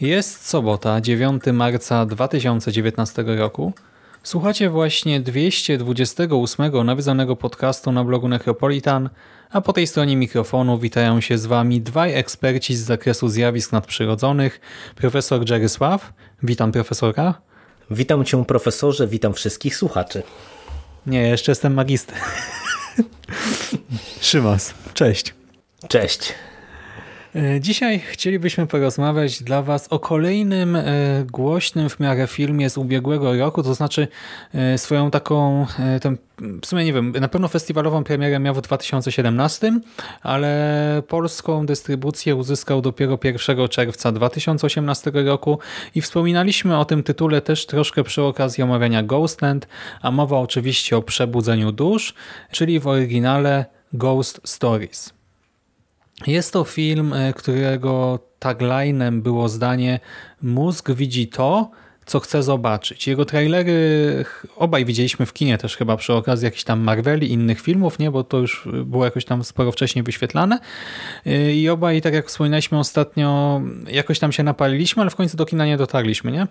Jest sobota, 9 marca 2019 roku. Słuchacie właśnie 228 nawiązanego podcastu na blogu Necropolitan, a po tej stronie mikrofonu witają się z Wami dwaj eksperci z zakresu zjawisk nadprzyrodzonych, profesor Jarysław. Witam profesora. Witam Cię profesorze, witam wszystkich słuchaczy. Nie, jeszcze jestem magister. Szymas, cześć. Cześć. E, dzisiaj chcielibyśmy porozmawiać dla Was o kolejnym e, głośnym w miarę filmie z ubiegłego roku, to znaczy e, swoją taką, w sumie nie wiem, na pewno festiwalową premierę miał w 2017, ale polską dystrybucję uzyskał dopiero 1 czerwca 2018 roku i wspominaliśmy o tym tytule też troszkę przy okazji omawiania Ghostland, a mowa oczywiście o Przebudzeniu Dusz, czyli w oryginale Ghost Stories. Jest to film, e, którego taglinem było zdanie Mózg widzi to, co chce zobaczyć. Jego trailery obaj widzieliśmy w kinie też chyba przy okazji jakichś tam Marveli, innych filmów, nie, bo to już było jakoś tam sporo wcześniej wyświetlane e, i obaj, tak jak wspominaliśmy ostatnio, jakoś tam się napaliliśmy, ale w końcu do kina nie dotarliśmy, nie?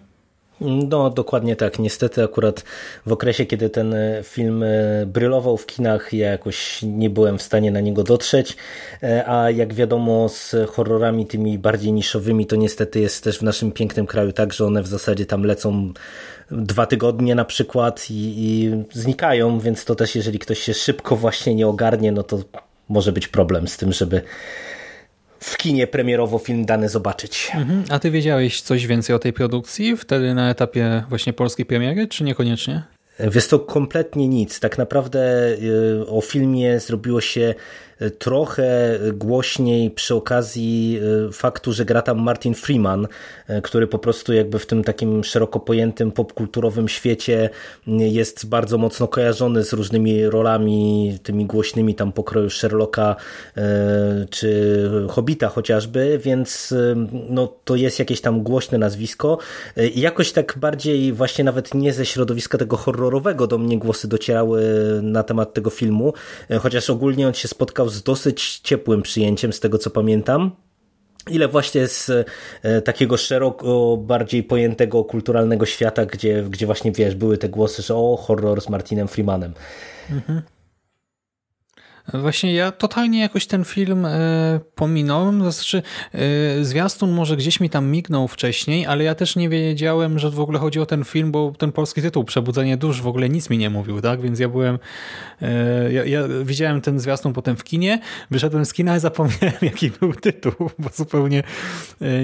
No, dokładnie tak. Niestety akurat w okresie, kiedy ten e, film e, brylował w kinach, ja jakoś nie byłem w stanie na niego dotrzeć, e, a jak wiadomo z horrorami tymi bardziej niszowymi, to niestety jest też w naszym pięknym kraju tak, że one w zasadzie tam lecą dwa tygodnie na przykład i, i znikają, więc to też jeżeli ktoś się szybko właśnie nie ogarnie, no to może być problem z tym, żeby w kinie premierowo film dany zobaczyć. Mhm. A ty wiedziałeś coś więcej o tej produkcji wtedy na etapie właśnie polskiej premiery, czy niekoniecznie? Wiesz to kompletnie nic. Tak naprawdę y, o filmie zrobiło się trochę głośniej przy okazji e, faktu, że gra tam Martin Freeman, e, który po prostu jakby w tym takim szeroko pojętym popkulturowym świecie jest bardzo mocno kojarzony z różnymi rolami, tymi głośnymi tam pokroju Sherlocka e, czy Hobita chociażby, więc no, to jest jakieś tam głośne nazwisko. Jakoś tak bardziej właśnie nawet nie ze środowiska tego horrorowego do mnie głosy docierały na temat tego filmu, chociaż ogólnie on się spotkał z dosyć ciepłym przyjęciem, z tego co pamiętam. Ile właśnie z e, takiego szeroko bardziej pojętego kulturalnego świata, gdzie, gdzie właśnie wiesz, były te głosy, że o, horror z Martinem Freemanem. Mhm. Właśnie ja totalnie jakoś ten film e, pominąłem, to znaczy e, zwiastun może gdzieś mi tam mignął wcześniej, ale ja też nie wiedziałem, że w ogóle chodzi o ten film, bo ten polski tytuł Przebudzenie dusz w ogóle nic mi nie mówił, tak? Więc ja byłem, e, ja, ja widziałem ten zwiastun potem w kinie, wyszedłem z kina i zapomniałem jaki był tytuł, bo zupełnie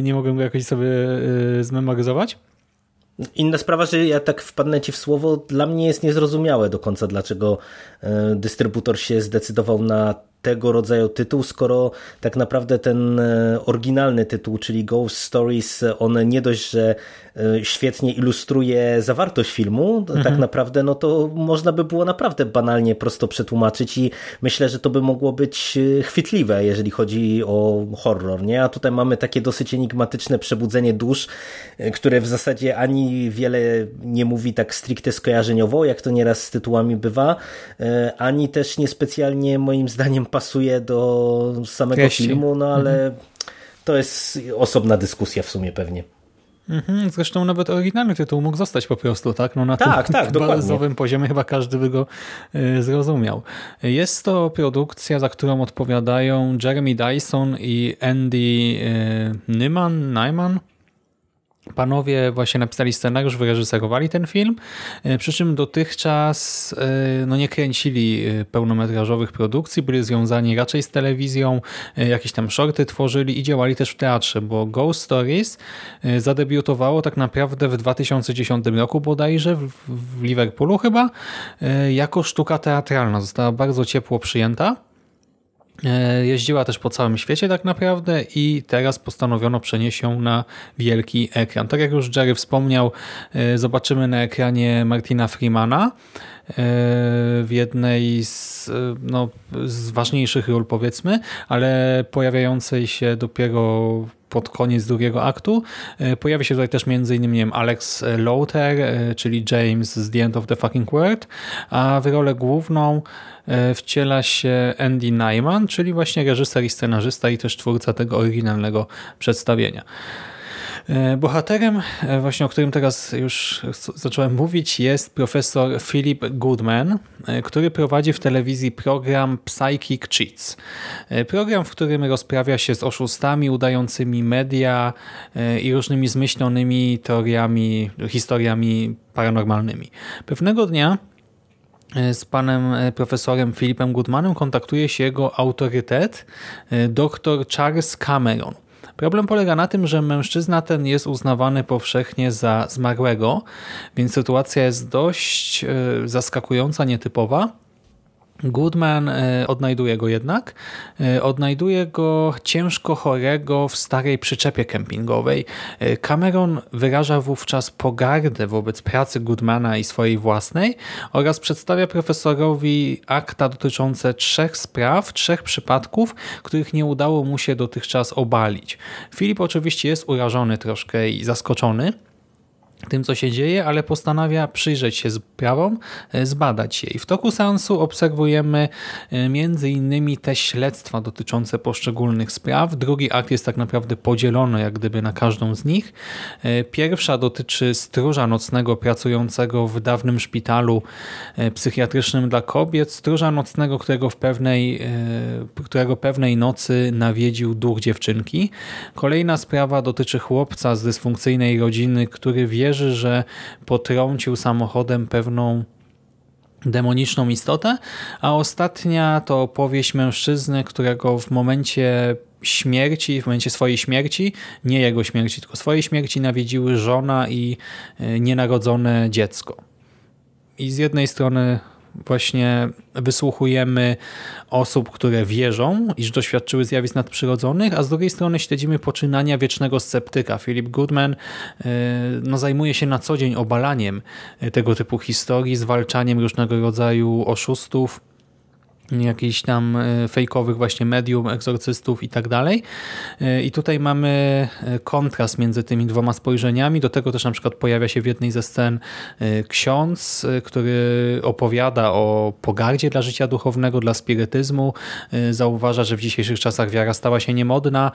nie mogłem go jakoś sobie zmemoryzować. Inna sprawa, że ja tak wpadnę ci w słowo, dla mnie jest niezrozumiałe do końca, dlaczego e, dystrybutor się zdecydował na tego rodzaju tytuł, skoro tak naprawdę ten e, oryginalny tytuł, czyli Ghost Stories, on nie dość, że e, świetnie ilustruje zawartość filmu, mhm. tak naprawdę no to można by było naprawdę banalnie prosto przetłumaczyć i myślę, że to by mogło być e, chwytliwe, jeżeli chodzi o horror, nie? A tutaj mamy takie dosyć enigmatyczne przebudzenie dusz, które w zasadzie ani wiele nie mówi tak stricte skojarzeniowo, jak to nieraz z tytułami bywa, ani też niespecjalnie moim zdaniem pasuje do samego Treści. filmu, no ale mhm. to jest osobna dyskusja w sumie pewnie. Mhm, zresztą nawet oryginalny tytuł mógł zostać po prostu, tak? No na tak, tym tak, bazowym poziomie chyba każdy by go y, zrozumiał. Jest to produkcja, za którą odpowiadają Jeremy Dyson i Andy y, Nyman, Nyman Panowie właśnie napisali scenariusz, wyreżyserowali ten film, e, przy czym dotychczas e, no nie kręcili e, pełnometrażowych produkcji, byli związani raczej z telewizją, jakieś tam shorty tworzyli i działali też w teatrze, bo Ghost Stories zadebiutowało tak naprawdę w 2010 roku bodajże, w Liverpoolu chyba, jako sztuka teatralna. Została bardzo ciepło przyjęta. E, jeździła też po całym świecie tak naprawdę i teraz postanowiono przenieść ją na wielki ekran. Tak jak już Jerry wspomniał, e, zobaczymy na ekranie Martina Freemana w jednej z, no, z ważniejszych ról powiedzmy, ale pojawiającej się dopiero pod koniec drugiego aktu. Pojawi się tutaj też m.in. Nie wiem, Alex Lauter, czyli James z The End of the Fucking World, a w rolę główną E, wciela się Andy Nyman, czyli właśnie reżyser i scenarzysta i też twórca tego oryginalnego przedstawienia. E, bohaterem, e, właśnie o którym teraz już zacząłem mówić, jest profesor Philip Goodman, który prowadzi w telewizji program Psychic Cheats. Program, w którym rozprawia się z oszustami udającymi media i różnymi zmyślonymi teoriami, historiami paranormalnymi. Pewnego dnia E, z panem e, profesorem Filipem Goodmanem kontaktuje się jego autorytet, e, dr Charles Cameron. Problem polega na tym, że mężczyzna ten jest uznawany powszechnie za zmarłego, więc sytuacja jest dość zaskakująca, nietypowa. Goodman e, odnajduje go jednak. E, odnajduje go ciężko chorego w starej przyczepie kempingowej. E, Cameron wyraża wówczas pogardę wobec pracy Goodmana i swojej własnej oraz przedstawia profesorowi akta dotyczące trzech spraw, trzech przypadków, których nie udało mu się dotychczas obalić. Filip oczywiście jest urażony troszkę i zaskoczony, tym, co się dzieje, ale postanawia przyjrzeć się sprawom, e, zbadać je. I w toku seansu obserwujemy e, między innymi te śledztwa dotyczące poszczególnych spraw. Drugi akt jest tak naprawdę podzielony jak gdyby na każdą z nich. E, pierwsza dotyczy stróża nocnego pracującego w dawnym szpitalu psychiatrycznym dla kobiet. Stróża nocnego, którego w pewnej, którego pewnej nocy nawiedził duch dziewczynki. Kolejna sprawa dotyczy chłopca z dysfunkcyjnej rodziny, który wie, wierzy, że potrącił samochodem pewną demoniczną istotę, a ostatnia to opowieść mężczyzny, którego w momencie śmierci, w momencie swojej śmierci, nie jego śmierci, tylko swojej śmierci nawiedziły żona i e, nienarodzone dziecko. I z jednej strony właśnie wysłuchujemy osób, które wierzą, iż doświadczyły zjawisk nadprzyrodzonych, a z drugiej strony śledzimy poczynania wiecznego sceptyka. Philip Goodman e, no, zajmuje się na co dzień obalaniem tego typu historii, zwalczaniem różnego rodzaju oszustów, jakichś tam e, fejkowych właśnie medium, egzorcystów i tak dalej. E, I tutaj mamy e, kontrast między tymi dwoma spojrzeniami. Do tego też na przykład pojawia się w jednej ze scen ksiądz, który opowiada o pogardzie dla życia duchownego, dla spirytyzmu. Zauważa, że w dzisiejszych czasach wiara stała się niemodna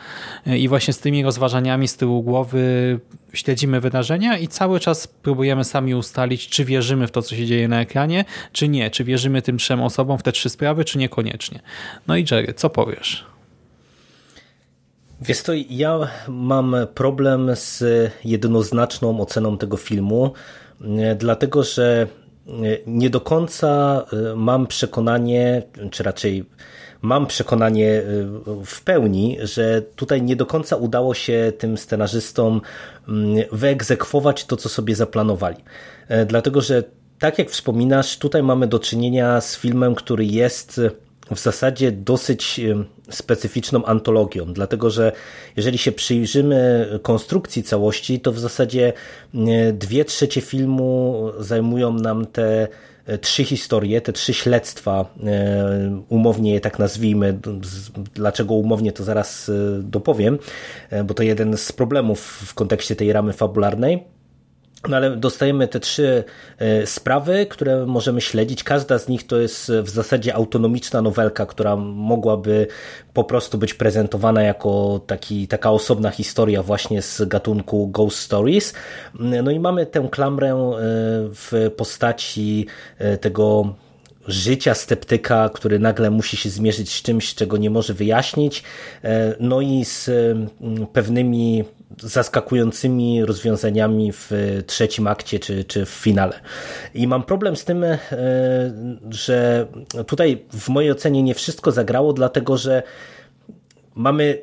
i właśnie z tymi rozważaniami z tyłu głowy śledzimy wydarzenia i cały czas próbujemy sami ustalić, czy wierzymy w to, co się dzieje na ekranie, czy nie. Czy wierzymy tym trzem osobom w te trzy sprawy, czy niekoniecznie. No i Jerry, co powiesz? Wiesz to, ja mam problem z jednoznaczną oceną tego filmu, dlatego że nie do końca mam przekonanie, czy raczej mam przekonanie w pełni, że tutaj nie do końca udało się tym scenarzystom wyegzekwować to, co sobie zaplanowali. Dlatego, że tak jak wspominasz, tutaj mamy do czynienia z filmem, który jest w zasadzie dosyć specyficzną antologią, dlatego że jeżeli się przyjrzymy konstrukcji całości, to w zasadzie dwie trzecie filmu zajmują nam te e, trzy historie, te trzy śledztwa, e, umownie je tak nazwijmy, dlaczego umownie to zaraz e, dopowiem, bo to jeden z problemów w kontekście tej ramy fabularnej. No ale dostajemy te trzy e, sprawy, które możemy śledzić. Każda z nich to jest w zasadzie autonomiczna nowelka, która mogłaby po prostu być prezentowana jako taki, taka osobna historia właśnie z gatunku Ghost Stories. No i mamy tę klamrę e, w postaci e, tego życia sceptyka, który nagle musi się zmierzyć z czymś, czego nie może wyjaśnić, no i z pewnymi zaskakującymi rozwiązaniami w trzecim akcie czy, czy w finale. I mam problem z tym, że tutaj w mojej ocenie nie wszystko zagrało, dlatego że mamy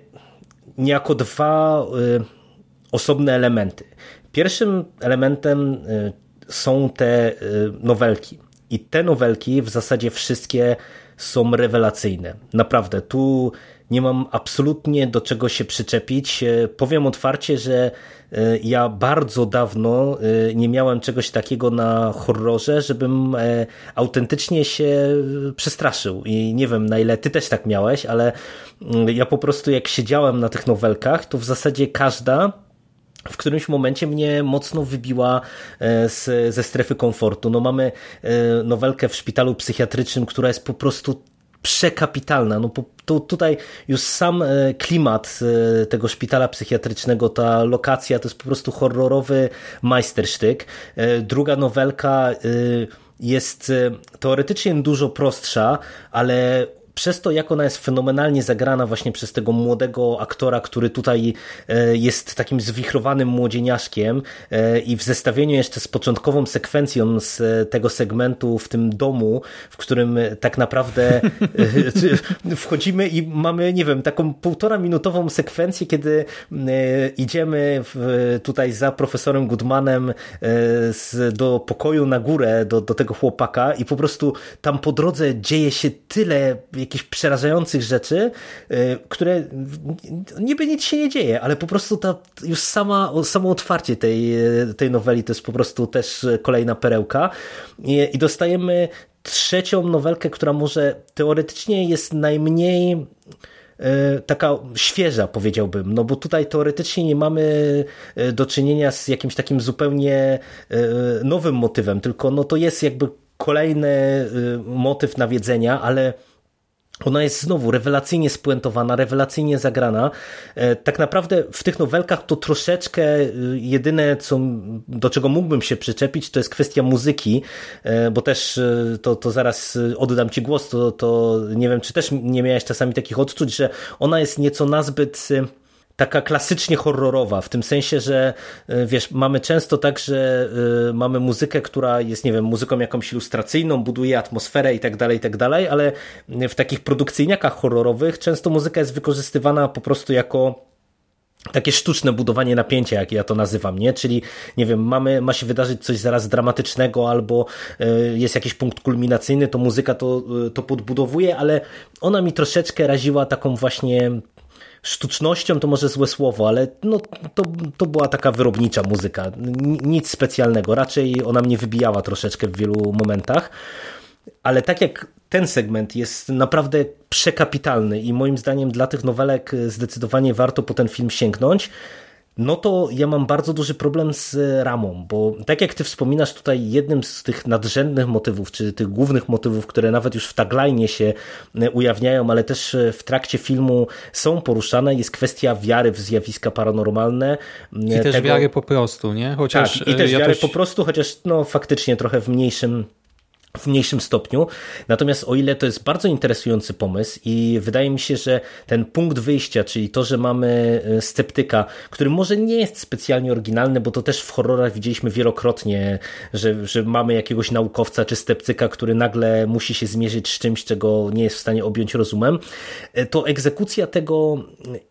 niejako dwa osobne elementy. Pierwszym elementem są te nowelki. I te nowelki w zasadzie wszystkie są rewelacyjne. Naprawdę, tu nie mam absolutnie do czego się przyczepić. E, powiem otwarcie, że e, ja bardzo dawno e, nie miałem czegoś takiego na horrorze, żebym autentycznie się przestraszył. I nie wiem, na ile ty też tak miałeś, ale mm, ja po prostu jak siedziałem na tych nowelkach, to w zasadzie każda w którymś momencie mnie mocno wybiła z, ze strefy komfortu. No mamy nowelkę w szpitalu psychiatrycznym, która jest po prostu przekapitalna. No, to, tutaj już sam e, klimat tego szpitala psychiatrycznego, ta lokacja to jest po prostu horrorowy majstersztyk. Druga nowelka jest teoretycznie dużo prostsza, ale przez to, jak ona jest fenomenalnie zagrana właśnie przez tego młodego aktora, który tutaj e, jest takim zwichrowanym młodzieniaszkiem e, i w zestawieniu jeszcze z początkową sekwencją z e, tego segmentu w tym domu, w którym tak naprawdę wchodzimy i mamy, nie wiem, taką półtora minutową sekwencję, kiedy idziemy tutaj za profesorem Goodmanem do pokoju na górę, do, do tego chłopaka i po prostu tam po drodze dzieje się tyle jakichś przerażających rzeczy, y, które niby nic się nie dzieje, ale po prostu ta już sama, samo otwarcie tej, tej noweli to jest po prostu też kolejna perełka. I, i dostajemy trzecią nowelkę, która może teoretycznie jest najmniej y, taka świeża, powiedziałbym, no bo tutaj teoretycznie nie mamy y, do czynienia z jakimś takim zupełnie nowym motywem, tylko no to jest jakby kolejny motyw nawiedzenia, ale ona jest znowu rewelacyjnie spuentowana, rewelacyjnie zagrana. E, tak naprawdę w tych nowelkach to troszeczkę e, jedyne, co, do czego mógłbym się przyczepić, to jest kwestia muzyki, e, bo też to, to zaraz oddam Ci głos, to, to nie wiem, czy też nie miałeś czasami takich odczuć, że ona jest nieco nazbyt taka klasycznie horrorowa, w tym sensie, że y, wiesz, mamy często tak, że y, mamy muzykę, która jest, nie wiem, muzyką jakąś ilustracyjną, buduje atmosferę i tak dalej, i tak dalej, ale w takich produkcyjniakach horrorowych często muzyka jest wykorzystywana po prostu jako takie sztuczne budowanie napięcia, jak ja to nazywam, nie? Czyli, nie wiem, mamy, ma się wydarzyć coś zaraz dramatycznego albo y, jest jakiś punkt kulminacyjny, to muzyka to, to podbudowuje, ale ona mi troszeczkę raziła taką właśnie sztucznością to może złe słowo, ale no, to, to była taka wyrobnicza muzyka. Nic specjalnego. Raczej ona mnie wybijała troszeczkę w wielu momentach. Ale tak jak ten segment jest naprawdę przekapitalny i moim zdaniem dla tych nowelek zdecydowanie warto po ten film sięgnąć, no to ja mam bardzo duży problem z ramą, bo tak jak ty wspominasz tutaj jednym z tych nadrzędnych motywów, czy tych głównych motywów, które nawet już w tagline się e, ujawniają, ale też e, w trakcie filmu są poruszane, jest kwestia wiary w zjawiska paranormalne. I też tego... wiary po prostu, nie? Chociaż tak, i też ja wiary po prostu, chociaż no faktycznie trochę w mniejszym w mniejszym stopniu. Natomiast o ile to jest bardzo interesujący pomysł i wydaje mi się, że ten punkt wyjścia, czyli to, że mamy e, sceptyka, który może nie jest specjalnie oryginalny, bo to też w horrorach widzieliśmy wielokrotnie, że, że mamy jakiegoś naukowca czy sceptyka, który nagle musi się zmierzyć z czymś, czego nie jest w stanie objąć rozumem, e, to egzekucja tego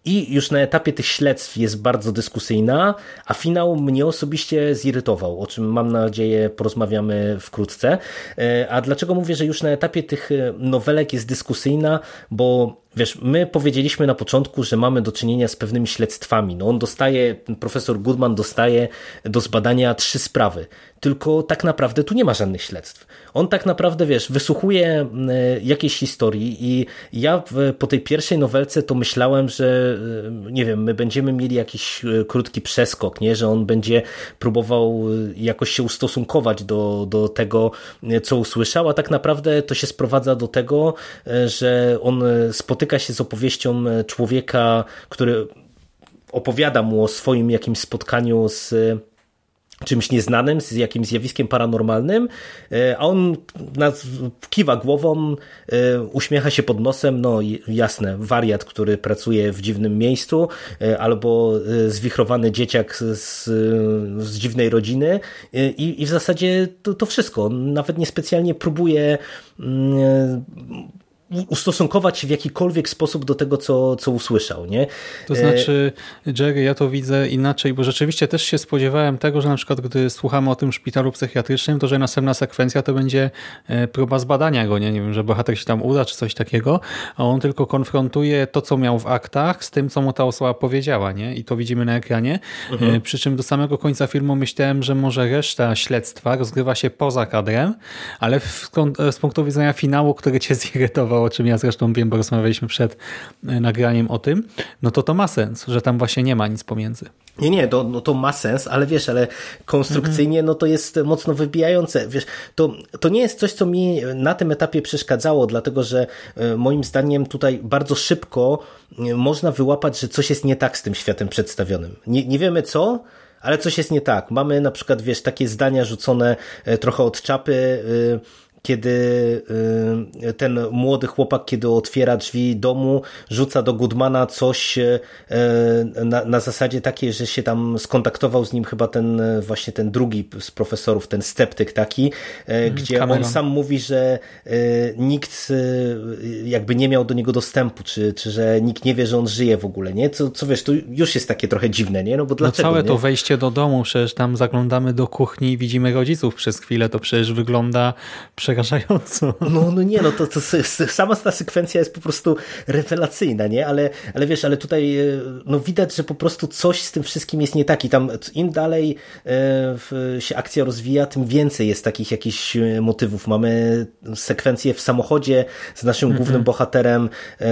i już na etapie tych śledztw jest bardzo dyskusyjna, a finał mnie osobiście zirytował, o czym mam nadzieję porozmawiamy wkrótce. E, a dlaczego mówię, że już na etapie tych e, nowelek jest dyskusyjna? Bo wiesz, my powiedzieliśmy na początku, że mamy do czynienia z pewnymi śledztwami. No on dostaje, profesor Goodman dostaje do zbadania trzy sprawy. Tylko tak naprawdę tu nie ma żadnych śledztw. On tak naprawdę, wiesz, wysłuchuje jakiejś historii i ja po tej pierwszej nowelce to myślałem, że e, nie wiem, my będziemy mieli jakiś e, krótki przeskok, nie? że on będzie próbował e, jakoś się ustosunkować do, do tego, co usłyszał, a tak naprawdę to się sprowadza do tego, że on spotyka się z opowieścią człowieka, który opowiada mu o swoim jakimś spotkaniu z czymś nieznanym, z jakimś zjawiskiem paranormalnym, a on nas kiwa głową, uśmiecha się pod nosem, no jasne, wariat, który pracuje w dziwnym miejscu, albo zwichrowany dzieciak z, z dziwnej rodziny i, i w zasadzie to, to wszystko. Nawet niespecjalnie próbuje mm, ustosunkować się w jakikolwiek sposób do tego, co, co usłyszał. Nie? To znaczy, Jerry, ja to widzę inaczej, bo rzeczywiście też się spodziewałem tego, że na przykład gdy słuchamy o tym szpitalu psychiatrycznym, to że następna sekwencja to będzie e, próba zbadania go, nie, nie wiem, że bohater się tam uda, czy coś takiego, a on tylko konfrontuje to, co miał w aktach z tym, co mu ta osoba powiedziała, nie? I to widzimy na ekranie. Mhm. E, przy czym do samego końca filmu myślałem, że może reszta śledztwa rozgrywa się poza kadrem, ale w, z punktu widzenia finału, który cię zirytował, o czym ja zresztą wiem, bo rozmawialiśmy przed e, nagraniem o tym, no to to ma sens, że tam właśnie nie ma nic pomiędzy. Nie, nie, to, no to ma sens, ale wiesz, ale konstrukcyjnie no to jest mocno wybijające. Wiesz, to, to nie jest coś, co mi na tym etapie przeszkadzało, dlatego że e, moim zdaniem tutaj bardzo szybko e, można wyłapać, że coś jest nie tak z tym światem przedstawionym. Nie, nie wiemy co, ale coś jest nie tak. Mamy na przykład, wiesz, takie zdania rzucone trochę od czapy, kiedy y, ten młody chłopak, kiedy otwiera drzwi domu, rzuca do Goodmana coś y, na, na zasadzie takiej, że się tam skontaktował z nim chyba ten właśnie ten drugi z profesorów, ten sceptyk taki, mm, gdzie Cameron. on sam mówi, że nikt jakby nie miał do niego dostępu, czy, czy że nikt nie wie, że on żyje w ogóle, nie? Co, co wiesz, to już jest takie trochę dziwne, nie? No bo dlaczego, no całe nie? to wejście do domu, przecież tam zaglądamy do kuchni i widzimy rodziców przez chwilę, to przecież wygląda prze przerażająco. No, no nie, no to, to sama ta sekwencja jest po prostu rewelacyjna, nie? Ale, ale wiesz, ale tutaj e, no widać, że po prostu coś z tym wszystkim jest nie tak i tam im dalej e, się akcja rozwija, tym więcej jest takich jakichś e, motywów. Mamy sekwencję w samochodzie z naszym mm -hmm. głównym bohaterem,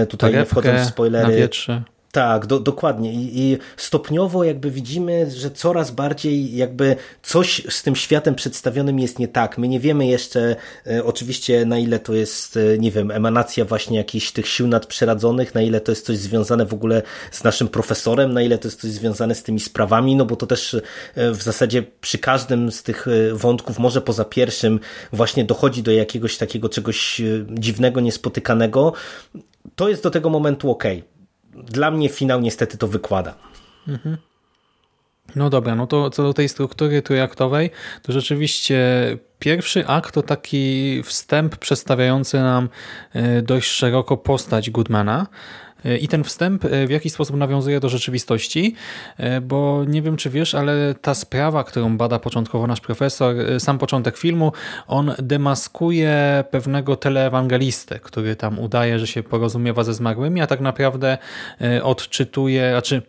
tutaj nie wchodząc w spoilery. Na wietrze. Tak, do, dokładnie. I, I, stopniowo jakby widzimy, że coraz bardziej jakby coś z tym światem przedstawionym jest nie tak. My nie wiemy jeszcze e, oczywiście na ile to jest, e, nie wiem, emanacja właśnie jakichś tych sił nadprzyrodzonych, na ile to jest coś związane w ogóle z naszym profesorem, na ile to jest coś związane z tymi sprawami, no bo to też e, w zasadzie przy każdym z tych e, wątków, może poza pierwszym, właśnie dochodzi do jakiegoś takiego czegoś e, dziwnego, niespotykanego. To jest do tego momentu ok dla mnie finał niestety to wykłada. Mhm. No dobra, no to co do tej struktury trójaktowej, to rzeczywiście pierwszy akt to taki wstęp przedstawiający nam e, dość szeroko postać Goodmana, i ten wstęp e, w jakiś sposób nawiązuje do rzeczywistości, bo nie wiem czy wiesz, ale ta sprawa, którą bada początkowo nasz profesor, sam początek filmu, on demaskuje pewnego teleewangelistę, który tam udaje, że się porozumiewa ze zmarłymi, a tak naprawdę odczytuje, znaczy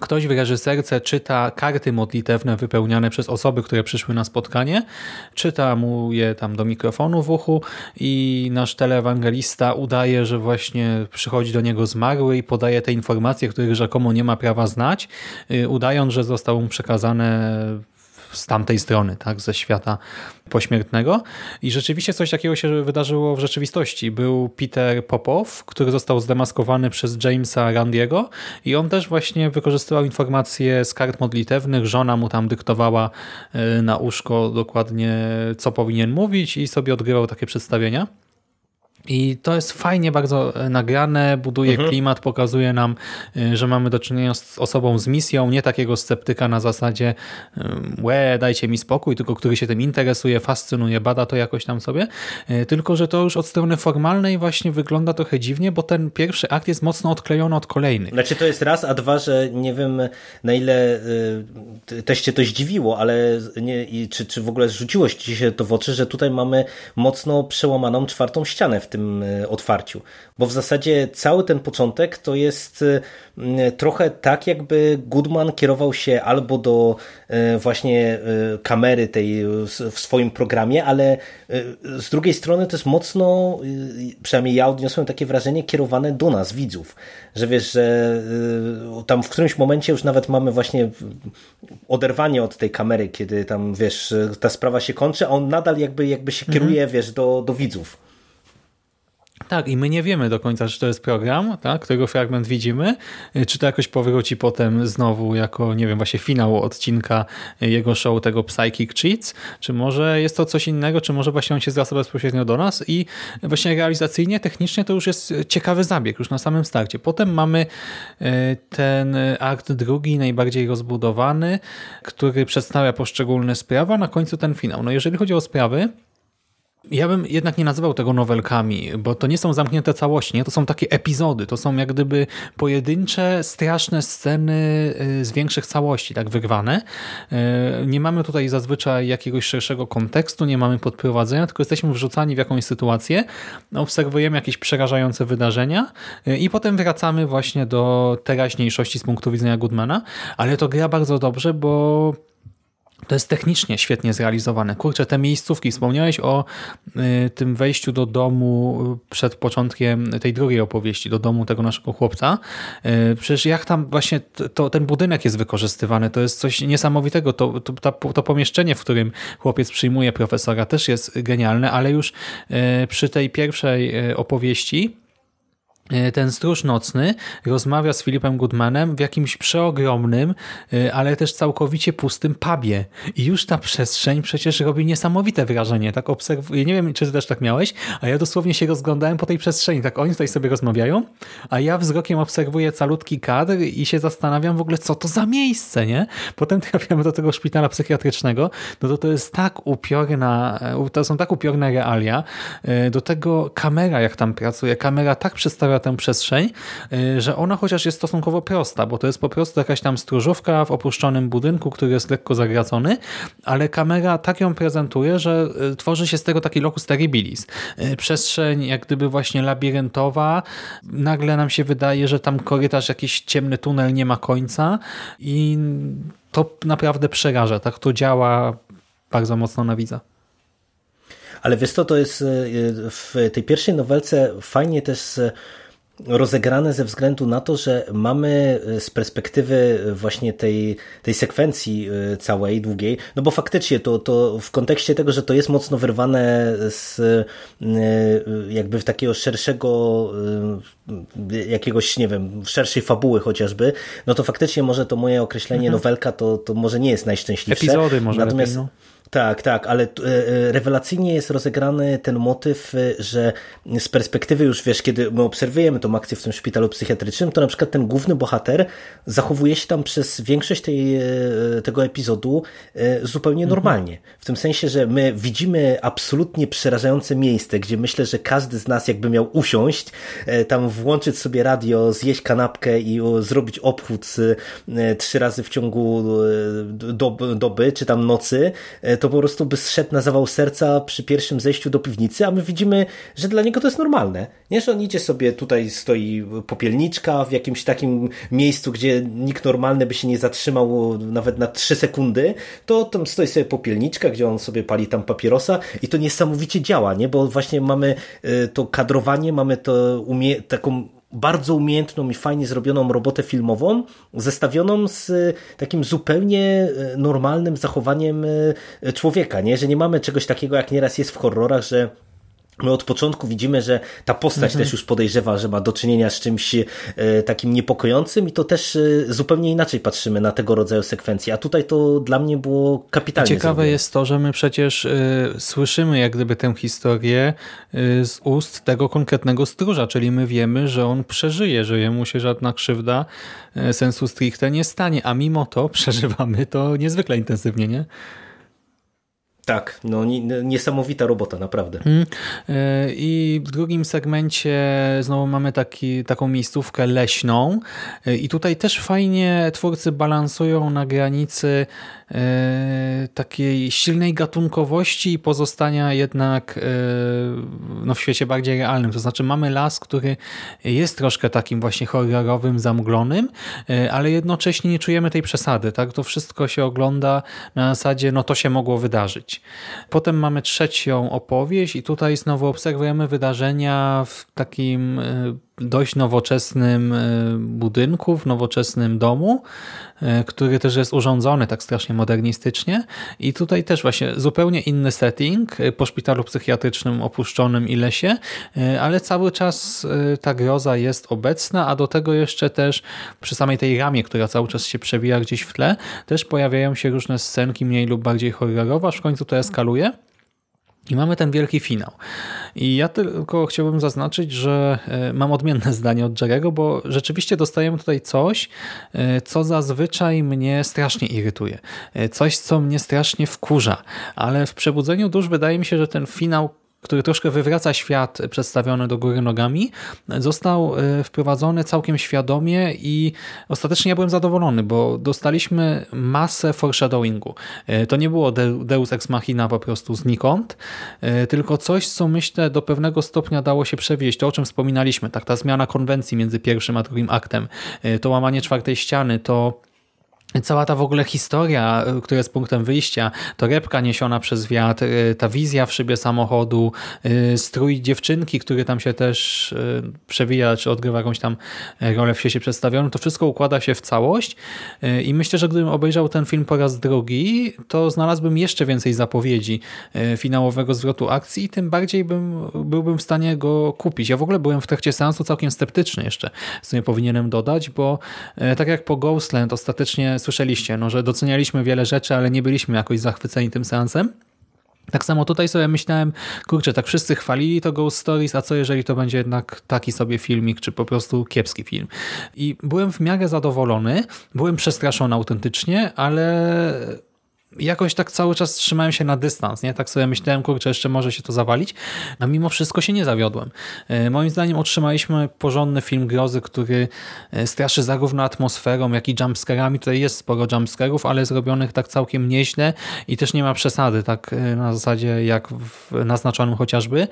Ktoś w reżyserce czyta karty modlitewne wypełniane przez osoby, które przyszły na spotkanie, czyta mu je tam do mikrofonu w uchu i nasz teleewangelista udaje, że właśnie przychodzi do niego zmarły i podaje te informacje, których rzekomo nie ma prawa znać, y, udając, że zostało mu przekazane z tamtej strony, tak, ze świata pośmiertnego. I rzeczywiście coś takiego się wydarzyło w rzeczywistości. Był Peter Popow, który został zdemaskowany przez Jamesa Randiego i on też właśnie wykorzystywał informacje z kart modlitewnych. Żona mu tam dyktowała e, na uszko dokładnie, co powinien mówić i sobie odgrywał takie przedstawienia. I to jest fajnie bardzo e, nagrane, buduje mhm. klimat, pokazuje nam, e, że mamy do czynienia z osobą z misją, nie takiego sceptyka na zasadzie łe, dajcie mi spokój, tylko który się tym interesuje, fascynuje, bada to jakoś tam sobie, e, tylko że to już od strony formalnej właśnie wygląda trochę dziwnie, bo ten pierwszy akt jest mocno odklejony od kolejnych. Znaczy to jest raz, a dwa, że nie wiem na ile też cię to zdziwiło, ale nie, czy, czy w ogóle zrzuciło ci się to w oczy, że tutaj mamy mocno przełamaną czwartą ścianę w tym e, otwarciu. Bo w zasadzie cały ten początek to jest e, trochę tak, jakby Goodman kierował się albo do e, właśnie kamery tej w swoim programie, ale z drugiej strony to jest mocno, przynajmniej ja odniosłem takie wrażenie, kierowane do nas, widzów. Że wiesz, że tam w którymś momencie już nawet mamy właśnie oderwanie od tej kamery, kiedy tam wiesz, ta sprawa się kończy, a on nadal jakby, jakby się kieruje, mhm. wiesz, do, do widzów. Tak, i my nie wiemy do końca, czy to jest program, tak, którego fragment widzimy, y, czy to jakoś powróci potem znowu jako, nie wiem, właśnie finał odcinka jego show, tego Psychic Cheats, czy może jest to coś innego, czy może właśnie on się zwraca bezpośrednio do nas? I właśnie realizacyjnie, technicznie to już jest ciekawy zabieg, już na samym starcie. Potem mamy y, ten akt drugi, najbardziej rozbudowany, który przedstawia poszczególne sprawy, a na końcu ten finał. No jeżeli chodzi o sprawy, ja bym jednak nie nazywał tego nowelkami, bo to nie są zamknięte całości, nie? to są takie epizody, to są jak gdyby pojedyncze, straszne sceny y, z większych całości, tak wygwane. Y, nie mamy tutaj zazwyczaj jakiegoś szerszego kontekstu, nie mamy podprowadzenia, tylko jesteśmy wrzucani w jakąś sytuację, obserwujemy jakieś przerażające wydarzenia y, i potem wracamy właśnie do teraźniejszości z punktu widzenia Goodmana, ale to gra bardzo dobrze, bo to jest technicznie świetnie zrealizowane. Kurczę, te miejscówki, wspomniałeś o y, tym wejściu do domu przed początkiem tej drugiej opowieści, do domu tego naszego chłopca. Y, przecież jak tam właśnie to, ten budynek jest wykorzystywany, to jest coś niesamowitego. To, to, to pomieszczenie, w którym chłopiec przyjmuje profesora też jest genialne, ale już y, przy tej pierwszej opowieści ten stróż nocny rozmawia z Filipem Goodmanem w jakimś przeogromnym, e, ale też całkowicie pustym pubie. I już ta przestrzeń przecież robi niesamowite wrażenie. Tak obserwuję, nie wiem, czy ty też tak miałeś, a ja dosłownie się rozglądałem po tej przestrzeni. Tak oni tutaj sobie rozmawiają, a ja wzrokiem obserwuję calutki kadr i się zastanawiam w ogóle, co to za miejsce, nie? Potem trafiamy do tego szpitala psychiatrycznego, no to to jest tak upiorna, e, to są tak upiorne realia. Do tego kamera, jak tam pracuje, kamera tak przedstawia tę przestrzeń, y, że ona chociaż jest stosunkowo prosta, bo to jest po prostu jakaś tam stróżówka w opuszczonym budynku, który jest lekko zagracony, ale kamera tak ją prezentuje, że y, tworzy się z tego taki locus terribilis. Y, przestrzeń jak gdyby właśnie labiryntowa, nagle nam się wydaje, że tam korytarz, jakiś ciemny tunel nie ma końca i to naprawdę przeraża. Tak to działa bardzo mocno na widza. Ale wiesz to, to jest w tej pierwszej nowelce fajnie też rozegrane ze względu na to, że mamy e, z perspektywy właśnie tej, tej sekwencji e, całej, długiej, no bo faktycznie to, to w kontekście tego, że to jest mocno wyrwane z e, jakby w takiego szerszego jakiegoś, nie wiem, szerszej fabuły chociażby, no to faktycznie może to moje określenie mhm. nowelka to, to może nie jest najszczęśliwsze. Epizody może Natomiast, lepiej, no. Tak, tak, ale e, e, rewelacyjnie jest rozegrany ten motyw, e, że z perspektywy już wiesz, kiedy my obserwujemy tą akcję w tym szpitalu psychiatrycznym, to na przykład ten główny bohater zachowuje się tam przez większość tej, tego epizodu zupełnie mhm. normalnie. W tym sensie, że my widzimy absolutnie przerażające miejsce, gdzie myślę, że każdy z nas jakby miał usiąść, tam włączyć sobie radio, zjeść kanapkę i zrobić obchód trzy razy w ciągu doby, czy tam nocy, to po prostu by zszedł na zawał serca przy pierwszym zejściu do piwnicy, a my widzimy, że dla niego to jest normalne. Nie, że on idzie sobie, tutaj stoi popielniczka w jakimś takim miejscu, gdzie nikt normalny by się nie zatrzymał nawet na trzy sekundy, to tam stoi sobie popielniczka, gdzie on sobie pali tam papierosa i to niesamowicie działa, nie? bo właśnie mamy y, to kadrowanie, mamy to umie taką bardzo umiejętną i fajnie zrobioną robotę filmową, zestawioną z e, takim zupełnie e, normalnym zachowaniem e, człowieka, nie? że nie mamy czegoś takiego, jak nieraz jest w horrorach, że My od początku widzimy, że ta postać mhm. też już podejrzewa, że ma do czynienia z czymś e, takim niepokojącym i to też e, zupełnie inaczej patrzymy na tego rodzaju sekwencje. A tutaj to dla mnie było kapitalnie. Ciekawe zrobione. jest to, że my przecież e, słyszymy jak gdyby tę historię z ust tego konkretnego stróża, czyli my wiemy, że on przeżyje, że jemu się żadna krzywda sensu stricte nie stanie, a mimo to przeżywamy to niezwykle intensywnie, nie? Tak, no niesamowita robota, naprawdę. Mm. I w drugim segmencie znowu mamy taki, taką miejscówkę leśną e, i tutaj też fajnie twórcy balansują na granicy E, takiej silnej gatunkowości i pozostania jednak e, no, w świecie bardziej realnym. To znaczy mamy las, który jest troszkę takim właśnie horrorowym, zamglonym, e, ale jednocześnie nie czujemy tej przesady. Tak? To wszystko się ogląda na zasadzie, no to się mogło wydarzyć. Potem mamy trzecią opowieść i tutaj znowu obserwujemy wydarzenia w takim dość nowoczesnym budynku, w nowoczesnym domu, który też jest urządzony tak strasznie modernistycznie i tutaj też właśnie zupełnie inny setting po szpitalu psychiatrycznym opuszczonym i lesie, ale cały czas ta groza jest obecna, a do tego jeszcze też przy samej tej ramie, która cały czas się przewija gdzieś w tle, też pojawiają się różne scenki mniej lub bardziej horrorowe, aż w końcu to eskaluje. I mamy ten wielki finał. I ja tylko chciałbym zaznaczyć, że e, mam odmienne zdanie od Jerego, bo rzeczywiście dostajemy tutaj coś, e, co zazwyczaj mnie strasznie irytuje. E, coś, co mnie strasznie wkurza. Ale w Przebudzeniu Dusz wydaje mi się, że ten finał który troszkę wywraca świat przedstawiony do góry nogami, został e, wprowadzony całkiem świadomie i ostatecznie ja byłem zadowolony, bo dostaliśmy masę foreshadowingu. E, to nie było Deus Ex Machina po prostu znikąd, e, tylko coś, co myślę do pewnego stopnia dało się przewieźć. To, o czym wspominaliśmy, tak ta zmiana konwencji między pierwszym a drugim aktem, to łamanie czwartej ściany, to Cała ta w ogóle historia, y, która jest punktem wyjścia, to repka niesiona przez wiatr, y, ta wizja w szybie samochodu, y, strój dziewczynki, który tam się też przewija, czy odgrywa jakąś tam rolę w świecie przedstawionym, to wszystko układa się w całość i myślę, że gdybym obejrzał ten film po raz drugi, to znalazłbym jeszcze więcej zapowiedzi finałowego zwrotu akcji i tym bardziej bym, byłbym w stanie go kupić. Ja w ogóle byłem w trakcie seansu całkiem sceptyczny jeszcze, co nie powinienem dodać, bo tak jak po Ghostland ostatecznie słyszeliście, no, że docenialiśmy wiele rzeczy, ale nie byliśmy jakoś zachwyceni tym seansem. Tak samo tutaj sobie myślałem, kurczę, tak wszyscy chwalili to Ghost Stories, a co jeżeli to będzie jednak taki sobie filmik, czy po prostu kiepski film. I byłem w miarę zadowolony, byłem przestraszony autentycznie, ale jakoś tak cały czas trzymałem się na dystans, nie? Tak sobie myślałem, kurczę, jeszcze może się to zawalić, a mimo wszystko się nie zawiodłem. E, moim zdaniem otrzymaliśmy porządny film grozy, który e, straszy zarówno atmosferą, jak i jumpscarami. Tutaj jest sporo jumpscarów, ale zrobionych tak całkiem nieźle i też nie ma przesady, tak e, na zasadzie jak w naznaczonym chociażby.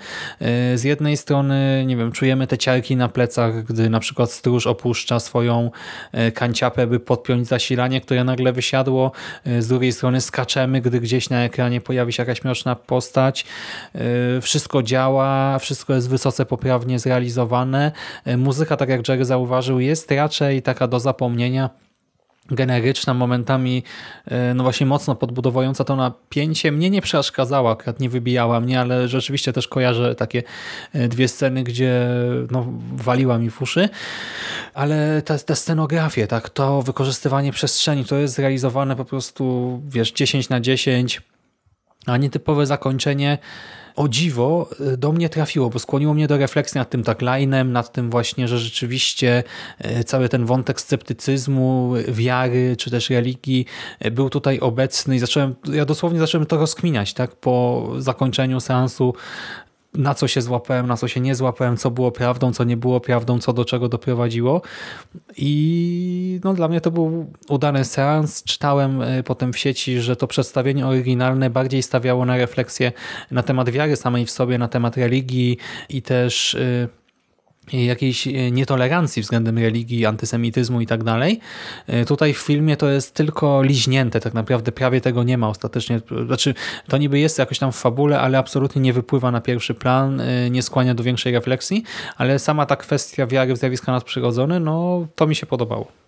Z jednej strony, nie wiem, czujemy te ciarki na plecach, gdy na przykład stróż opuszcza swoją kanciapę, by podpiąć zasilanie, które nagle wysiadło. Z drugiej strony skaczemy, gdy gdzieś na ekranie pojawi się jakaś mroczna postać. Y, wszystko działa, wszystko jest wysoce poprawnie zrealizowane. Y, muzyka, tak jak Jerry zauważył, jest raczej taka do zapomnienia generyczna, momentami e, no właśnie mocno podbudowująca to napięcie. Mnie nie przeszkadzała, akurat nie wybijała mnie, ale rzeczywiście też kojarzę takie e, dwie sceny, gdzie no, waliła mi w uszy. Ale ta, ta scenografia, tak, to wykorzystywanie przestrzeni, to jest zrealizowane po prostu, wiesz, 10 na 10, a nietypowe zakończenie o dziwo y, do mnie trafiło, bo skłoniło mnie do refleksji nad tym taglinem, nad tym właśnie, że rzeczywiście y, cały ten wątek sceptycyzmu, wiary, czy też religii y, był tutaj obecny i zacząłem, ja dosłownie zacząłem to rozkminiać, tak, po zakończeniu seansu na co się złapałem, na co się nie złapałem, co było prawdą, co nie było prawdą, co do czego doprowadziło. I no, dla mnie to był udany seans. Czytałem e, potem w sieci, że to przedstawienie oryginalne bardziej stawiało na refleksję na temat wiary samej w sobie, na temat religii i też e, jakiejś e, nietolerancji względem religii, antysemityzmu i tak dalej. E, tutaj w filmie to jest tylko liźnięte, tak naprawdę prawie tego nie ma ostatecznie. Znaczy, to niby jest jakoś tam w fabule, ale absolutnie nie wypływa na pierwszy plan, e, nie skłania do większej refleksji, ale sama ta kwestia wiary w zjawiska nadprzyrodzone, no to mi się podobało.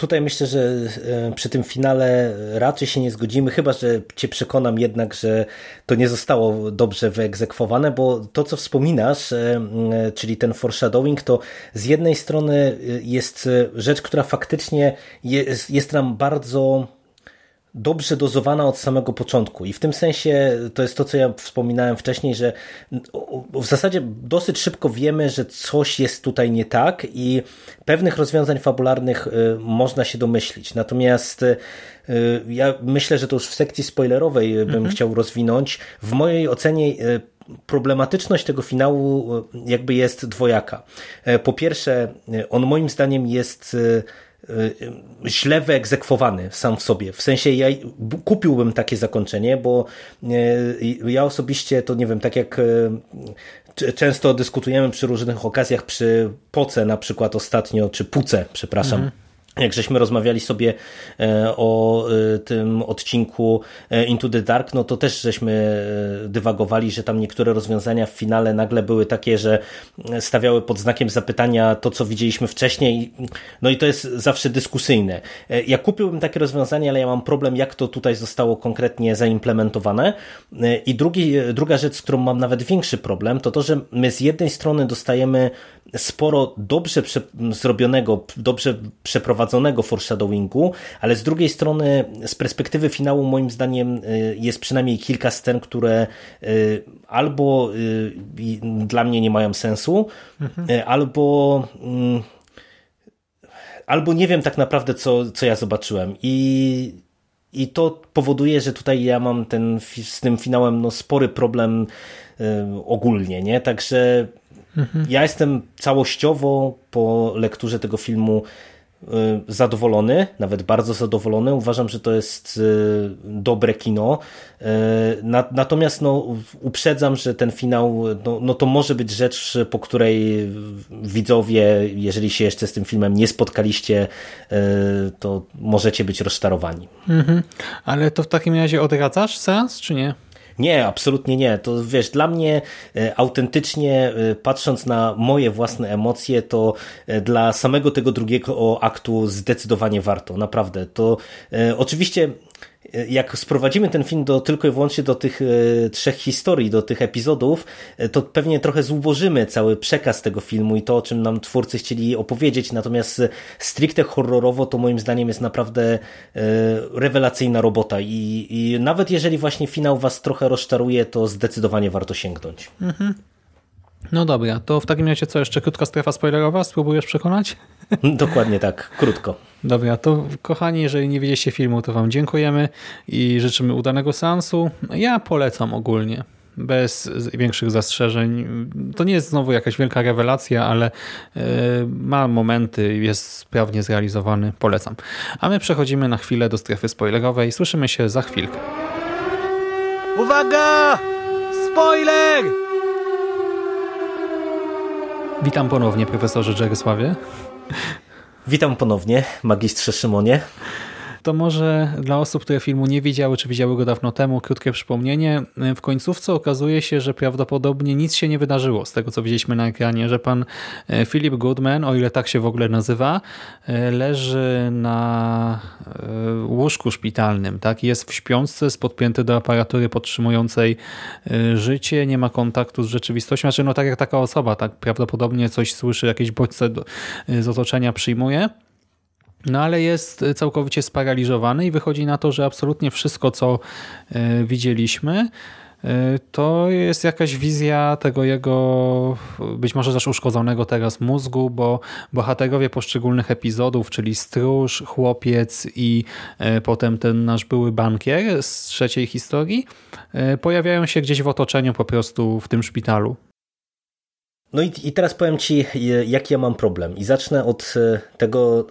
Tutaj myślę, że e, przy tym finale raczej się nie zgodzimy, chyba że Cię przekonam jednak, że to nie zostało dobrze wyegzekwowane, bo to, co wspominasz, e, czyli ten foreshadowing, to z jednej strony e, jest rzecz, która faktycznie jest, jest nam bardzo dobrze dozowana od samego początku. I w tym sensie to jest to, co ja wspominałem wcześniej, że w zasadzie dosyć szybko wiemy, że coś jest tutaj nie tak i pewnych rozwiązań fabularnych y, można się domyślić. Natomiast y, ja myślę, że to już w sekcji spoilerowej bym mhm. chciał rozwinąć. W mojej ocenie y, problematyczność tego finału jakby jest dwojaka. Po pierwsze, on moim zdaniem jest Y, źle wyegzekwowany sam w sobie. W sensie ja kupiłbym takie zakończenie, bo y, ja osobiście to nie wiem, tak jak y, często dyskutujemy przy różnych okazjach, przy poce na przykład ostatnio, czy puce, przepraszam. Mhm jak żeśmy rozmawiali sobie e, o e, tym odcinku e, Into the Dark, no to też żeśmy dywagowali, że tam niektóre rozwiązania w finale nagle były takie, że stawiały pod znakiem zapytania to, co widzieliśmy wcześniej. No i to jest zawsze dyskusyjne. Ja kupiłbym takie rozwiązanie, ale ja mam problem, jak to tutaj zostało konkretnie zaimplementowane. I drugi, druga rzecz, z którą mam nawet większy problem, to to, że my z jednej strony dostajemy sporo dobrze zrobionego, dobrze przeprowadzonego foreshadowingu, ale z drugiej strony z perspektywy finału moim zdaniem y, jest przynajmniej kilka scen, które y, albo y, dla mnie nie mają sensu, mhm. albo mm, albo nie wiem tak naprawdę, co, co ja zobaczyłem. I, I to powoduje, że tutaj ja mam ten, z tym finałem no, spory problem ogólnie, nie? Także Mhm. Ja jestem całościowo po lekturze tego filmu y, zadowolony, nawet bardzo zadowolony. Uważam, że to jest y, dobre kino. Y, natomiast no, uprzedzam, że ten finał no, no to może być rzecz, po której widzowie, jeżeli się jeszcze z tym filmem nie spotkaliście, to możecie być rozczarowani. Mhm. Ale to w takim razie odradzasz seans, czy nie? Nie, absolutnie nie. To wiesz, dla mnie e, autentycznie e, patrząc na moje własne emocje, to e, dla samego tego drugiego aktu zdecydowanie warto, naprawdę. To oczywiście jak sprowadzimy ten film do, tylko i wyłącznie do tych e, trzech historii, do tych epizodów, e, to pewnie trochę zubożymy cały przekaz tego filmu i to, o czym nam twórcy chcieli opowiedzieć. Natomiast stricte horrorowo to moim zdaniem jest naprawdę e, rewelacyjna robota i, i nawet jeżeli właśnie finał was trochę rozczaruje, to zdecydowanie warto sięgnąć. Mhm. No dobra, to w takim razie co, jeszcze krótka strefa spoilerowa? Spróbujesz przekonać? Dokładnie tak, krótko. Dobra, to kochani, jeżeli nie widzieliście filmu, to wam dziękujemy i życzymy udanego seansu. Ja polecam ogólnie, bez większych zastrzeżeń. To nie jest znowu jakaś wielka rewelacja, ale yy, ma momenty, jest sprawnie zrealizowany. Polecam. A my przechodzimy na chwilę do strefy spoilerowej. Słyszymy się za chwilkę. Uwaga! Spoiler! Witam ponownie, profesorze Jarosławie. Witam ponownie, magistrze Szymonie. To może dla osób, które filmu nie widziały, czy widziały go dawno temu, krótkie przypomnienie. W końcówce okazuje się, że prawdopodobnie nic się nie wydarzyło z tego, co widzieliśmy na ekranie, że pan e, Philip Goodman, o ile tak się w ogóle nazywa, e, leży na e, łóżku szpitalnym, tak? Jest w śpiączce, podpięty do aparatury podtrzymującej życie, nie ma kontaktu z rzeczywistością, znaczy no tak jak taka osoba, tak prawdopodobnie coś słyszy, jakieś bodźce z otoczenia przyjmuje. No ale jest całkowicie sparaliżowany i wychodzi na to, że absolutnie wszystko, co e, widzieliśmy, e, to jest jakaś wizja tego jego być może też uszkodzonego teraz mózgu, bo bohaterowie poszczególnych epizodów, czyli stróż, chłopiec i potem ten nasz były bankier z trzeciej historii, pojawiają się gdzieś w otoczeniu po prostu w tym szpitalu. No i, i teraz powiem Ci, jaki ja mam problem. I zacznę od tego,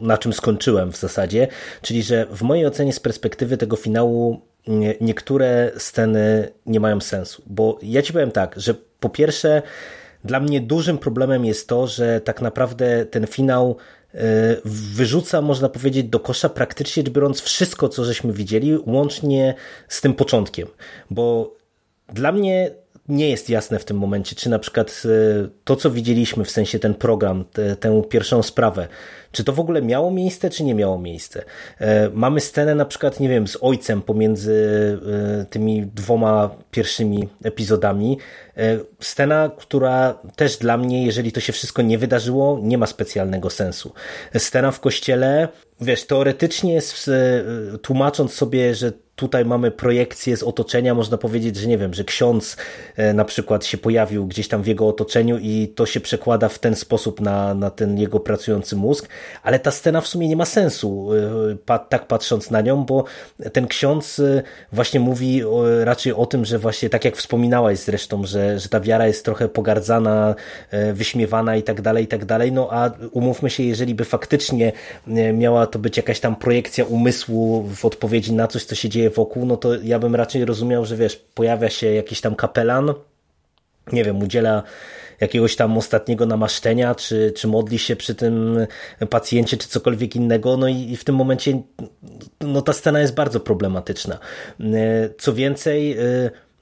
na czym skończyłem w zasadzie, czyli że w mojej ocenie z perspektywy tego finału niektóre sceny nie mają sensu. Bo ja Ci powiem tak, że po pierwsze, dla mnie dużym problemem jest to, że tak naprawdę ten finał e, wyrzuca, można powiedzieć, do kosza praktycznie biorąc wszystko, co żeśmy widzieli, łącznie z tym początkiem. Bo dla mnie nie jest jasne w tym momencie, czy na przykład e, to, co widzieliśmy, w sensie ten program, tę pierwszą sprawę, czy to w ogóle miało miejsce, czy nie miało miejsce? E, mamy scenę na przykład, nie wiem, z ojcem pomiędzy e, tymi dwoma pierwszymi epizodami. Scena, która też dla mnie, jeżeli to się wszystko nie wydarzyło, nie ma specjalnego sensu. Scena w kościele, wiesz, teoretycznie tłumacząc sobie, że tutaj mamy projekcję z otoczenia, można powiedzieć, że nie wiem, że ksiądz na przykład się pojawił gdzieś tam w jego otoczeniu i to się przekłada w ten sposób na, na ten jego pracujący mózg, ale ta scena w sumie nie ma sensu, y, tak patrząc na nią, bo ten ksiądz y, właśnie mówi raczej o tym, że właśnie tak jak wspominałaś zresztą, że, że ta wiara jest trochę pogardzana, wyśmiewana i tak dalej, i tak dalej, no a umówmy się, jeżeli by faktycznie miała to być jakaś tam projekcja umysłu w odpowiedzi na coś, co się dzieje wokół, no to ja bym raczej rozumiał, że wiesz, pojawia się jakiś tam kapelan, nie wiem, udziela jakiegoś tam ostatniego namaszczenia, czy, czy modli się przy tym pacjencie, czy cokolwiek innego. No i, i w tym momencie no ta scena jest bardzo problematyczna. Co więcej,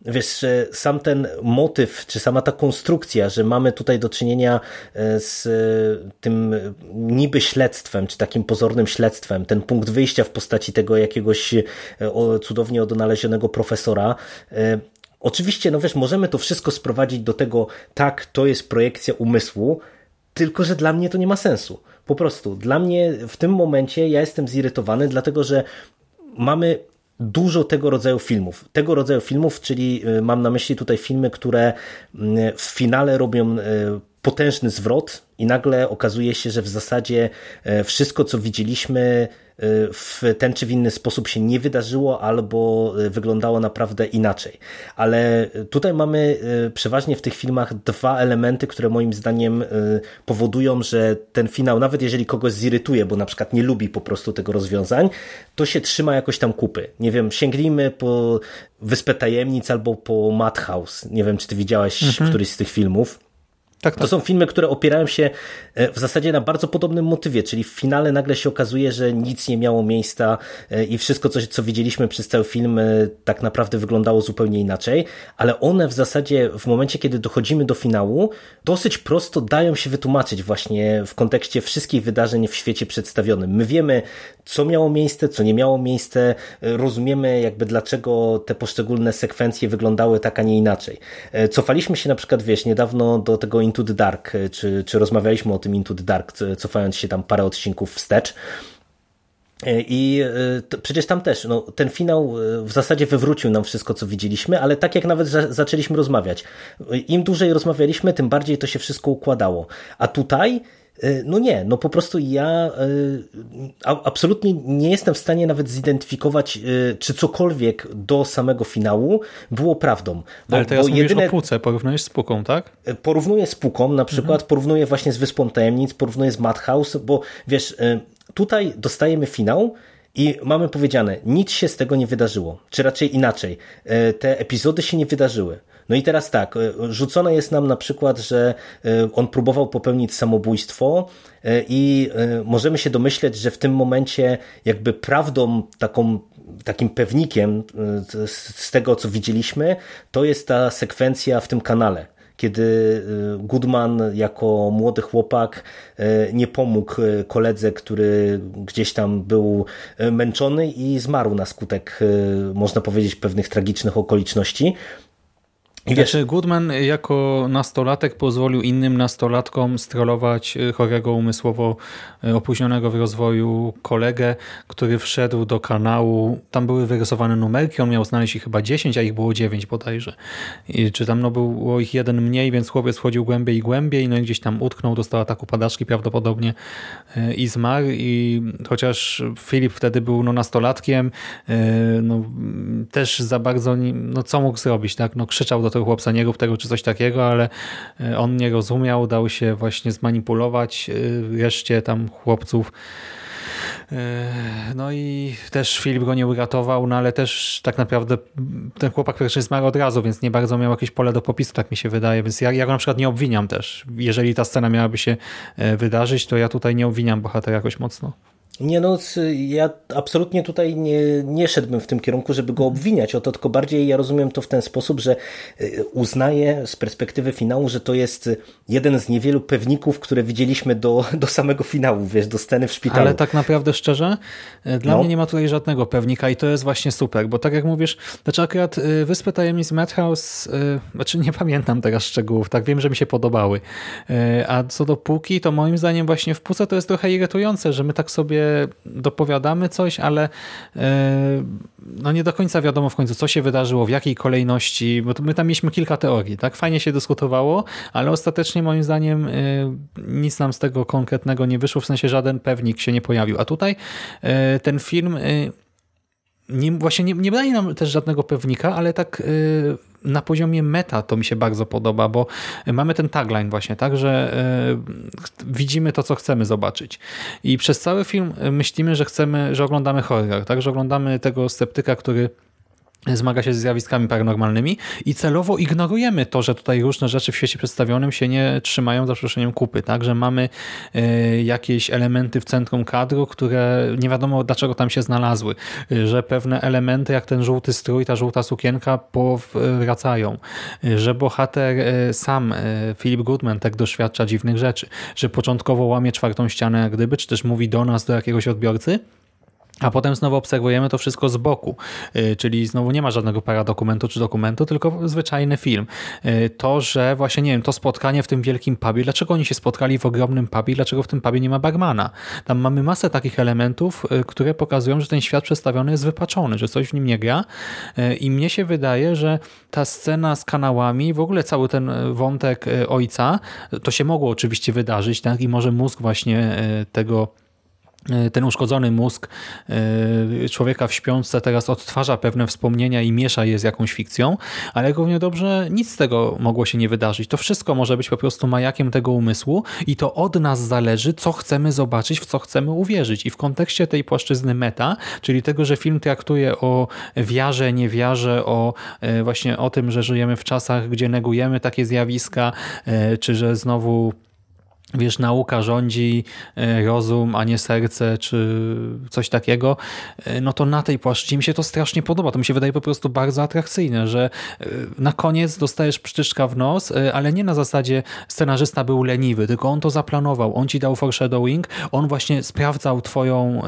wiesz, sam ten motyw, czy sama ta konstrukcja, że mamy tutaj do czynienia e, z e, tym niby śledztwem, czy takim pozornym śledztwem, ten punkt wyjścia w postaci tego jakiegoś e, cudownie odnalezionego profesora, Oczywiście, no wiesz, możemy to wszystko sprowadzić do tego, tak, to jest projekcja umysłu, tylko że dla mnie to nie ma sensu. Po prostu, dla mnie w tym momencie ja jestem zirytowany, dlatego że mamy dużo tego rodzaju filmów. Tego rodzaju filmów, czyli y, mam na myśli tutaj filmy, które mm, w finale robią y, potężny zwrot i nagle okazuje się, że w zasadzie y, wszystko, co widzieliśmy w ten czy w inny sposób się nie wydarzyło albo wyglądało naprawdę inaczej. Ale tutaj mamy przeważnie w tych filmach dwa elementy, które moim zdaniem powodują, że ten finał, nawet jeżeli kogoś zirytuje, bo na przykład nie lubi po prostu tego rozwiązań, to się trzyma jakoś tam kupy. Nie wiem, sięgnijmy po Wyspę Tajemnic albo po Madhouse. Nie wiem, czy ty widziałeś mhm. któryś z tych filmów. Tak, tak. To są filmy, które opierają się e, w zasadzie na bardzo podobnym motywie, czyli w finale nagle się okazuje, że nic nie miało miejsca e, i wszystko, co, co widzieliśmy przez cały film, e, tak naprawdę wyglądało zupełnie inaczej, ale one w zasadzie w momencie, kiedy dochodzimy do finału, dosyć prosto dają się wytłumaczyć właśnie w kontekście wszystkich wydarzeń w świecie przedstawionym. My wiemy, co miało miejsce, co nie miało miejsce, rozumiemy jakby dlaczego te poszczególne sekwencje wyglądały tak, a nie inaczej. Cofaliśmy się na przykład, wiesz, niedawno do tego Into the Dark, e, czy, czy rozmawialiśmy o tym Into the Dark, cofając się tam parę odcinków wstecz. E, I e, przecież tam też, no, ten finał w zasadzie wywrócił nam wszystko, co widzieliśmy, ale tak jak nawet zaczęliśmy rozmawiać, im dłużej rozmawialiśmy, tym bardziej to się wszystko układało. A tutaj E, no nie, no po prostu ja e, absolutnie nie jestem w stanie nawet zidentyfikować, e, czy cokolwiek do samego finału było prawdą. Bo, Ale teraz bo mówisz jedyne... o porównujesz z Puką, tak? Porównuję z Puką na przykład, mhm. porównuję właśnie z Wyspą Tajemnic, porównuję z Madhouse, bo wiesz, tutaj dostajemy finał, i mamy powiedziane, nic się z tego nie wydarzyło, czy raczej inaczej, te epizody się nie wydarzyły. No i teraz tak, e, rzucone jest nam na przykład, że e, on próbował popełnić samobójstwo e, i możemy się domyśleć, że w tym momencie jakby prawdą taką takim pewnikiem z tego, co widzieliśmy, to jest ta sekwencja w tym kanale, kiedy Goodman jako młody chłopak nie pomógł koledze, który gdzieś tam był męczony i zmarł na skutek, można powiedzieć, pewnych tragicznych okoliczności. I wiesz, znaczy Goodman jako nastolatek pozwolił innym nastolatkom strollować y, chorego umysłowo y, opóźnionego w rozwoju kolegę, który wszedł do kanału. Tam były wyrysowane numerki, on miał znaleźć ich chyba 10, a ich było 9 bodajże. I, czy tam no, było ich jeden mniej, więc chłopiec wchodził głębiej i głębiej, no i gdzieś tam utknął, dostał ataku padaczki prawdopodobnie y, i zmarł. I chociaż Filip wtedy był no, nastolatkiem, no, też za bardzo, no co mógł zrobić, tak? No, krzyczał do tego chłopca, nie rób tego czy coś takiego, ale e, on nie rozumiał, dał się właśnie zmanipulować e, reszcie tam chłopców. E, no i też Filip go nie uratował, no ale też tak naprawdę ten chłopak pierwszy zmarł od razu, więc nie bardzo miał jakieś pole do popisu, tak mi się wydaje, więc ja, ja go na przykład nie obwiniam też. Jeżeli ta scena miałaby się wydarzyć, to ja tutaj nie obwiniam bohatera jakoś mocno. Nie no, ja absolutnie tutaj nie, nie szedłbym w tym kierunku, żeby go obwiniać o to, tylko bardziej ja rozumiem to w ten sposób, że y, uznaję z perspektywy finału, że to jest jeden z niewielu pewników, które widzieliśmy do, do samego finału, wiesz, do sceny w szpitalu. Ale tak naprawdę szczerze, y, dla no. mnie nie ma tutaj żadnego pewnika i to jest właśnie super, bo tak jak mówisz, znaczy akurat y, Wyspę Tajemnic Madhouse, znaczy nie pamiętam teraz szczegółów, tak wiem, że mi się podobały, a co do Półki, to moim zdaniem właśnie w Puce to jest trochę irytujące, że my tak sobie dopowiadamy coś, ale e, no nie do końca wiadomo w końcu, co się wydarzyło, w jakiej kolejności, bo my tam mieliśmy kilka teorii, tak? Fajnie się dyskutowało, ale ostatecznie moim zdaniem e, nic nam z tego konkretnego nie wyszło, w sensie żaden pewnik się nie pojawił. A tutaj e, ten film nie, właśnie nie, nie daje nam też żadnego pewnika, ale tak na poziomie meta to mi się bardzo podoba, bo mamy ten tagline właśnie, tak, że e, widzimy to, co chcemy zobaczyć. I przez cały film myślimy, że chcemy, że oglądamy horror, tak, że oglądamy tego sceptyka, który zmaga się z zjawiskami paranormalnymi i celowo ignorujemy to, że tutaj różne rzeczy w świecie przedstawionym się nie trzymają za przeproszeniem kupy, tak, że mamy y, jakieś elementy w centrum kadru, które nie wiadomo dlaczego tam się znalazły, że pewne elementy jak ten żółty strój, ta żółta sukienka powracają, że bohater sam, Philip Goodman tak doświadcza dziwnych rzeczy, że początkowo łamie czwartą ścianę jak gdyby, czy też mówi do nas, do jakiegoś odbiorcy, a potem znowu obserwujemy to wszystko z boku, y, czyli znowu nie ma żadnego paradokumentu czy dokumentu, tylko zwyczajny film. Y, to, że właśnie, nie wiem, to spotkanie w tym wielkim pubie, dlaczego oni się spotkali w ogromnym pubie, dlaczego w tym pubie nie ma barmana? Tam mamy masę takich elementów, y, które pokazują, że ten świat przedstawiony jest wypaczony, że coś w nim nie gra i mnie się wydaje, że ta scena z kanałami, w ogóle cały ten wątek ojca, to się mogło oczywiście wydarzyć, tak? I może mózg właśnie tego ten uszkodzony mózg e, człowieka w śpiączce teraz odtwarza pewne wspomnienia i miesza je z jakąś fikcją, ale równie dobrze nic z tego mogło się nie wydarzyć. To wszystko może być po prostu majakiem tego umysłu i to od nas zależy, co chcemy zobaczyć, w co chcemy uwierzyć. I w kontekście tej płaszczyzny meta, czyli tego, że film traktuje o wiarze, niewiarze, o e, właśnie o tym, że żyjemy w czasach, gdzie negujemy takie zjawiska, czy że znowu wiesz, nauka rządzi e, rozum, a nie serce, czy coś takiego, e, no to na tej płaszczyźnie mi się to strasznie podoba. To mi się wydaje po prostu bardzo atrakcyjne, że e, na koniec dostajesz pszczyczka w nos, ale nie na zasadzie scenarzysta był leniwy, tylko on to zaplanował, on ci dał foreshadowing, on właśnie sprawdzał twoją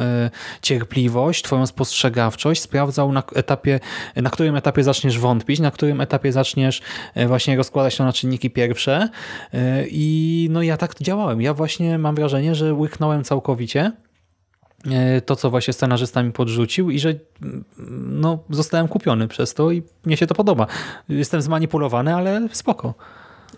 cierpliwość, twoją spostrzegawczość, sprawdzał na etapie, na którym etapie zaczniesz wątpić, na którym etapie zaczniesz właśnie rozkładać to na czynniki pierwsze i no ja tak działam działałem. Ja właśnie mam wrażenie, że łyknąłem całkowicie e, to, co właśnie scenarzysta mi podrzucił i że mm, no, zostałem kupiony przez to i mnie się to podoba. Jestem zmanipulowany, ale spoko.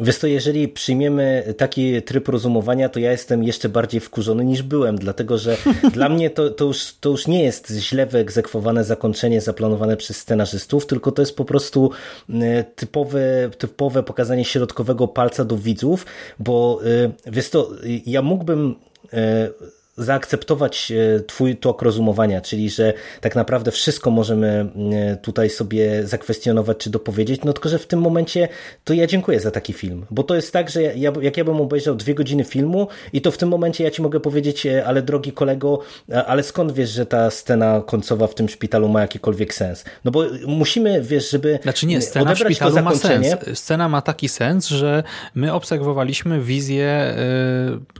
Wiesz to, jeżeli przyjmiemy taki tryb rozumowania, to ja jestem jeszcze bardziej wkurzony niż byłem, dlatego że dla mnie to, to, już, to już nie jest źle wyegzekwowane zakończenie zaplanowane przez scenarzystów, tylko to jest po prostu e, typowe, typowe pokazanie środkowego palca do widzów, bo e, wiesz to, ja mógłbym e, zaakceptować e, twój tok rozumowania, czyli że tak naprawdę wszystko możemy e, tutaj sobie zakwestionować czy dopowiedzieć, no tylko, że w tym momencie to ja dziękuję za taki film, bo to jest tak, że ja, jak ja bym obejrzał dwie godziny filmu i to w tym momencie ja ci mogę powiedzieć, e, ale drogi kolego, ale skąd wiesz, że ta scena końcowa w tym szpitalu ma jakikolwiek sens? No bo musimy, wiesz, żeby Znaczy nie, scena w szpitalu ma sens. Scena ma taki sens, że my obserwowaliśmy wizję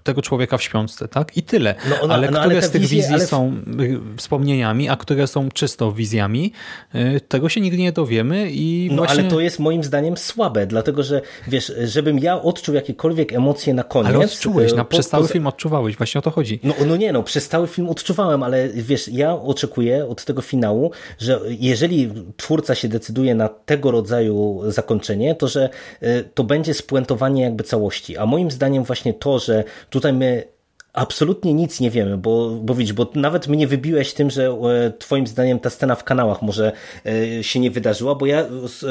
tego człowieka w śpiączce, tak? I tyle. No ona, ale no, które ale z tych wizje, wizji ale... są y, wspomnieniami, a które są czysto wizjami, y, tego się nigdy nie dowiemy. I no właśnie... ale to jest moim zdaniem słabe, dlatego że wiesz, żebym ja odczuł jakiekolwiek emocje na koniec. Ale odczułeś, na, po, przez cały film odczuwałeś, właśnie o to chodzi. No, no nie, no przez cały film odczuwałem, ale wiesz, ja oczekuję od tego finału, że jeżeli twórca się decyduje na tego rodzaju zakończenie, to że y, to będzie spuentowanie jakby całości. A moim zdaniem właśnie to, że tutaj my absolutnie nic nie wiemy, bo, bo widzisz, bo nawet mnie wybiłeś tym, że e, twoim zdaniem ta scena w kanałach może e, się nie wydarzyła, bo ja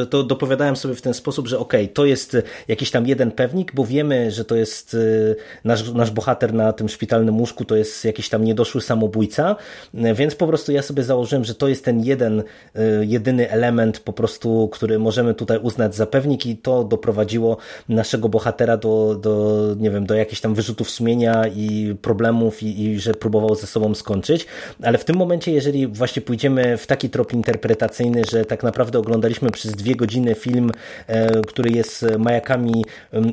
to dopowiadałem sobie w ten sposób, że okej, okay, to jest jakiś tam jeden pewnik, bo wiemy, że to jest e, nasz, nasz bohater na tym szpitalnym łóżku, to jest jakiś tam niedoszły samobójca, więc po prostu ja sobie założyłem, że to jest ten jeden, jedyny element po prostu, który możemy tutaj uznać za pewnik i to doprowadziło naszego bohatera do, do nie wiem, do jakichś tam wyrzutów sumienia i problemów i, i że próbował ze sobą skończyć, ale w tym momencie, jeżeli właśnie pójdziemy w taki trop interpretacyjny, że tak naprawdę oglądaliśmy przez dwie godziny film, e, który jest majakami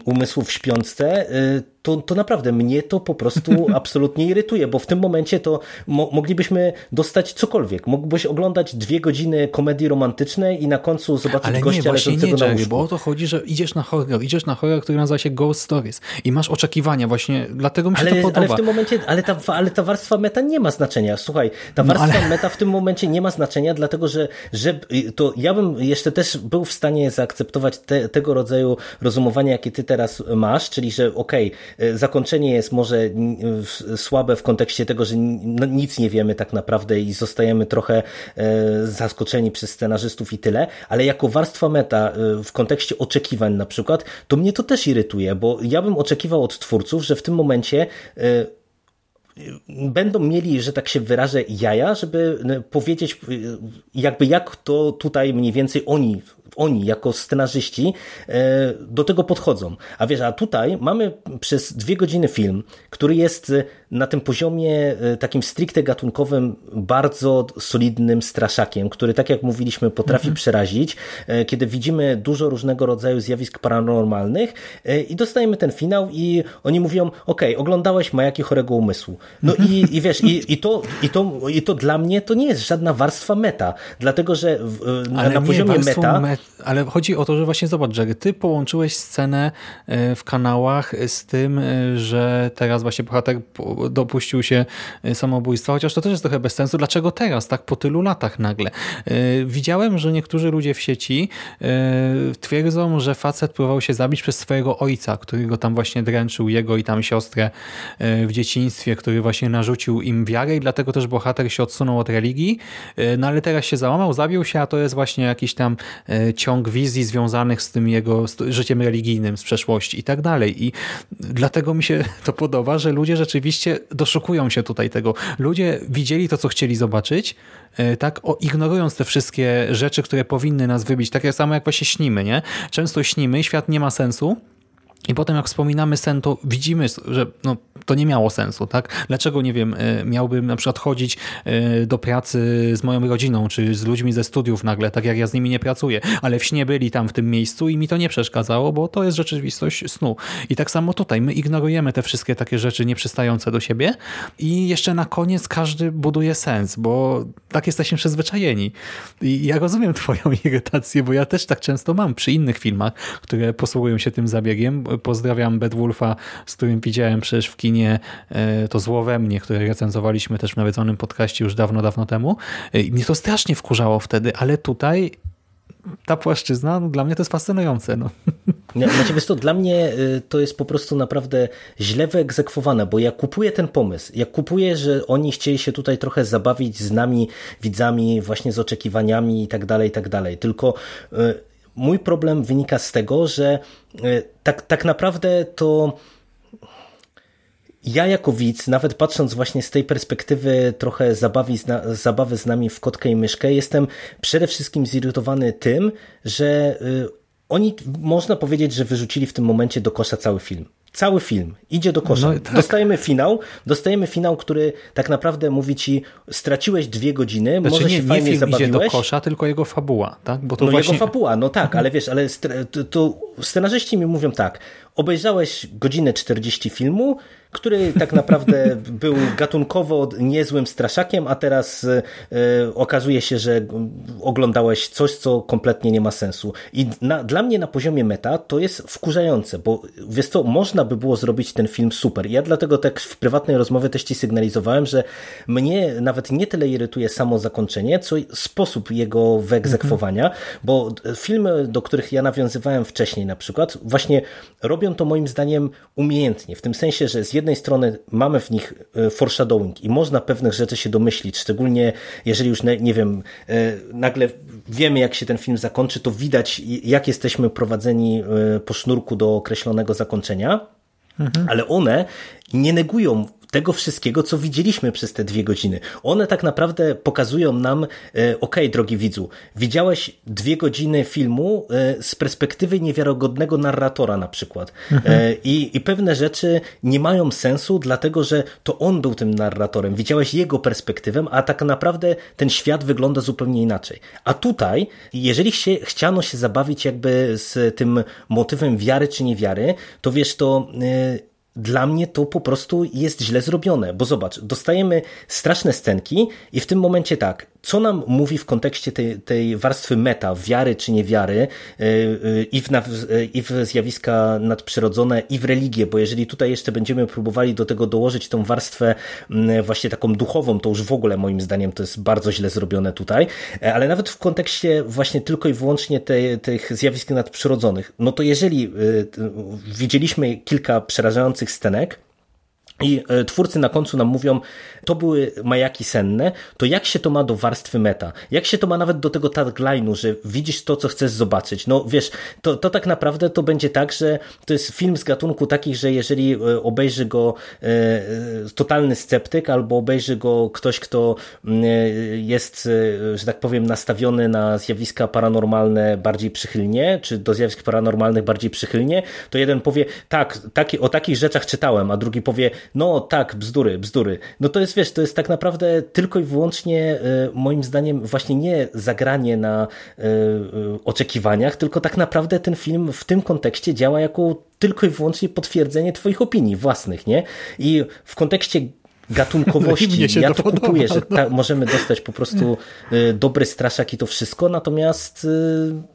umysłu w śpiączce, e, to, to naprawdę mnie to po prostu absolutnie irytuje, bo w tym momencie to mo moglibyśmy dostać cokolwiek. Mógłbyś oglądać dwie godziny komedii romantycznej i na końcu zobaczyć ale gościa nie, leżącego nie, na łóżku. bo o to chodzi, że idziesz na horror, idziesz na horror, który nazywa się Ghost Stories i masz oczekiwania właśnie, dlatego mi się ale, to podoba. Ale w tym momencie, ale ta, ale ta warstwa meta nie ma znaczenia. Słuchaj, ta no, warstwa ale... meta w tym momencie nie ma znaczenia, dlatego że, że to ja bym jeszcze też był w stanie zaakceptować te, tego rodzaju rozumowanie, jakie ty teraz masz, czyli że okej, okay, zakończenie jest może słabe w kontekście tego, że no, nic nie wiemy tak naprawdę i zostajemy trochę e, zaskoczeni przez scenarzystów i tyle, ale jako warstwa meta e, w kontekście oczekiwań na przykład, to mnie to też irytuje, bo ja bym oczekiwał od twórców, że w tym momencie e, będą mieli, że tak się wyrażę, jaja, żeby powiedzieć jakby jak to tutaj mniej więcej oni oni jako scenarzyści e, do tego podchodzą. A wiesz, a tutaj mamy przez dwie godziny film, który jest na tym poziomie e, takim stricte gatunkowym bardzo solidnym straszakiem, który tak jak mówiliśmy potrafi mhm. przerazić, e, kiedy widzimy dużo różnego rodzaju zjawisk paranormalnych i dostajemy ten finał i oni mówią, ok, oglądałeś Majaki chorego umysłu. No mhm. i, i wiesz, i, i, to, i, to, i to dla mnie to nie jest żadna warstwa meta, dlatego że na, na poziomie meta... Met ale chodzi o to, że właśnie zobacz, że ty połączyłeś scenę e, w kanałach z tym, e, że teraz właśnie bohater dopuścił się e, samobójstwa, chociaż to też jest trochę bez sensu. Dlaczego teraz, tak po tylu latach nagle? Widziałem, że niektórzy ludzie w sieci twierdzą, że facet próbował się zabić przez swojego ojca, który go tam właśnie dręczył, jego i tam siostrę w dzieciństwie, który właśnie narzucił im wiarę i dlatego też bohater się odsunął od religii, no ale teraz się załamał, zabił się, a to jest właśnie jakiś tam ciąg wizji związanych z tym jego życiem religijnym z przeszłości i tak dalej. I dlatego mi się to podoba, że ludzie rzeczywiście doszukują się tutaj tego. Ludzie widzieli to, co chcieli zobaczyć, e, tak, o, ignorując te wszystkie rzeczy, które powinny nas wybić, tak samo jak właśnie śnimy, nie? Często śnimy, świat nie ma sensu, i potem jak wspominamy sen, to widzimy, że no, to nie miało sensu. tak? Dlaczego, nie wiem, e, miałbym na przykład chodzić e, do pracy z moją rodziną, czy z ludźmi ze studiów nagle, tak jak ja z nimi nie pracuję, ale w śnie byli tam w tym miejscu i mi to nie przeszkadzało, bo to jest rzeczywistość snu. I tak samo tutaj, my ignorujemy te wszystkie takie rzeczy nieprzystające do siebie i jeszcze na koniec każdy buduje sens, bo tak jesteśmy przyzwyczajeni. I ja rozumiem twoją irytację, bo ja też tak często mam przy innych filmach, które posługują się tym zabiegiem, Pozdrawiam Bedwulfa, z którym widziałem przecież w kinie e, to Zło we mnie, które recenzowaliśmy też w nawiedzonym podcaście już dawno, dawno temu. E, I mnie to strasznie wkurzało wtedy, ale tutaj ta płaszczyzna, no, dla mnie to jest fascynujące. No. Znaczy, wiesz to, dla mnie y, to jest po prostu naprawdę źle wyegzekwowane, bo ja kupuję ten pomysł. Ja kupuję, że oni chcieli się tutaj trochę zabawić z nami, widzami, właśnie z oczekiwaniami i tak dalej, i tak dalej. Tylko mój problem wynika z tego, że e, tak, tak naprawdę to ja jako widz, nawet patrząc właśnie z tej perspektywy trochę zabawi, zabawy z nami w kotkę i myszkę, jestem przede wszystkim zirytowany tym, że e, oni, można powiedzieć, że wyrzucili w tym momencie do kosza cały film cały film idzie do kosza. No, tak. Dostajemy finał, dostajemy finał, który tak naprawdę mówi ci, straciłeś dwie godziny, znaczy, może nie, się nie fajnie film zabawiłeś. idzie do kosza, tylko jego fabuła, tak? Bo to no właśnie... jego fabuła, no tak, mhm. ale wiesz, ale to scenarzyści mi mówią tak, obejrzałeś godzinę 40 filmu, który tak naprawdę był gatunkowo niezłym straszakiem, a teraz e, okazuje się, że oglądałeś coś, co kompletnie nie ma sensu. I na, dla mnie na poziomie meta to jest wkurzające, bo wiesz co, można by było zrobić ten film super. Ja dlatego tak w prywatnej rozmowie też ci sygnalizowałem, że mnie nawet nie tyle irytuje samo zakończenie, co sposób jego wyegzekwowania, mhm. bo filmy, do których ja nawiązywałem wcześniej na przykład, właśnie robią to moim zdaniem umiejętnie, w tym sensie, że z jednej jednej strony mamy w nich e, foreshadowing i można pewnych rzeczy się domyślić, szczególnie jeżeli już, nie wiem, e, nagle wiemy, jak się ten film zakończy, to widać, jak jesteśmy prowadzeni e, po sznurku do określonego zakończenia. Mhm. Ale one nie negują tego wszystkiego, co widzieliśmy przez te dwie godziny. One tak naprawdę pokazują nam, e, ok, drogi widzu, widziałeś dwie godziny filmu e, z perspektywy niewiarygodnego narratora na przykład. Mhm. E, I, I pewne rzeczy nie mają sensu, dlatego że to on był tym narratorem. Widziałeś jego perspektywę, a tak naprawdę ten świat wygląda zupełnie inaczej. A tutaj, jeżeli się, chciano się zabawić jakby z tym motywem wiary czy niewiary, to wiesz, to dla mnie to po prostu jest źle zrobione, bo zobacz, dostajemy straszne scenki i w tym momencie tak, co nam mówi w kontekście tej, tej warstwy meta, wiary czy niewiary y, y, i w, y, i w zjawiska nadprzyrodzone i w religię, bo jeżeli tutaj jeszcze będziemy próbowali do tego dołożyć tą warstwę właśnie taką duchową, to już w ogóle moim zdaniem to jest bardzo źle zrobione tutaj, e, ale nawet w kontekście właśnie tylko i wyłącznie tej, tych zjawisk nadprzyrodzonych, no to jeżeli widzieliśmy kilka przerażających scenek, I e, twórcy na końcu nam mówią, to były majaki senne, to jak się to ma do warstwy meta? Jak się to ma nawet do tego tagline'u, że widzisz to, co chcesz zobaczyć? No wiesz, to, to tak naprawdę to będzie tak, że to jest film z gatunku takich, że jeżeli e, obejrzy go e, totalny sceptyk, albo obejrzy go ktoś, kto mm, jest, że tak powiem, nastawiony na zjawiska paranormalne bardziej przychylnie, czy do zjawisk paranormalnych bardziej przychylnie, to jeden powie, tak, taki, o takich rzeczach czytałem, a drugi powie, no tak, bzdury, bzdury. No to jest, wiesz, to jest tak naprawdę tylko i wyłącznie e, moim zdaniem właśnie nie zagranie na e, e, oczekiwaniach, tylko tak naprawdę ten film w tym kontekście działa jako tylko i wyłącznie potwierdzenie twoich opinii własnych, nie? I w kontekście gatunkowości. No ja to to kupuję, że ta, możemy dostać po prostu dobry straszak i to wszystko, natomiast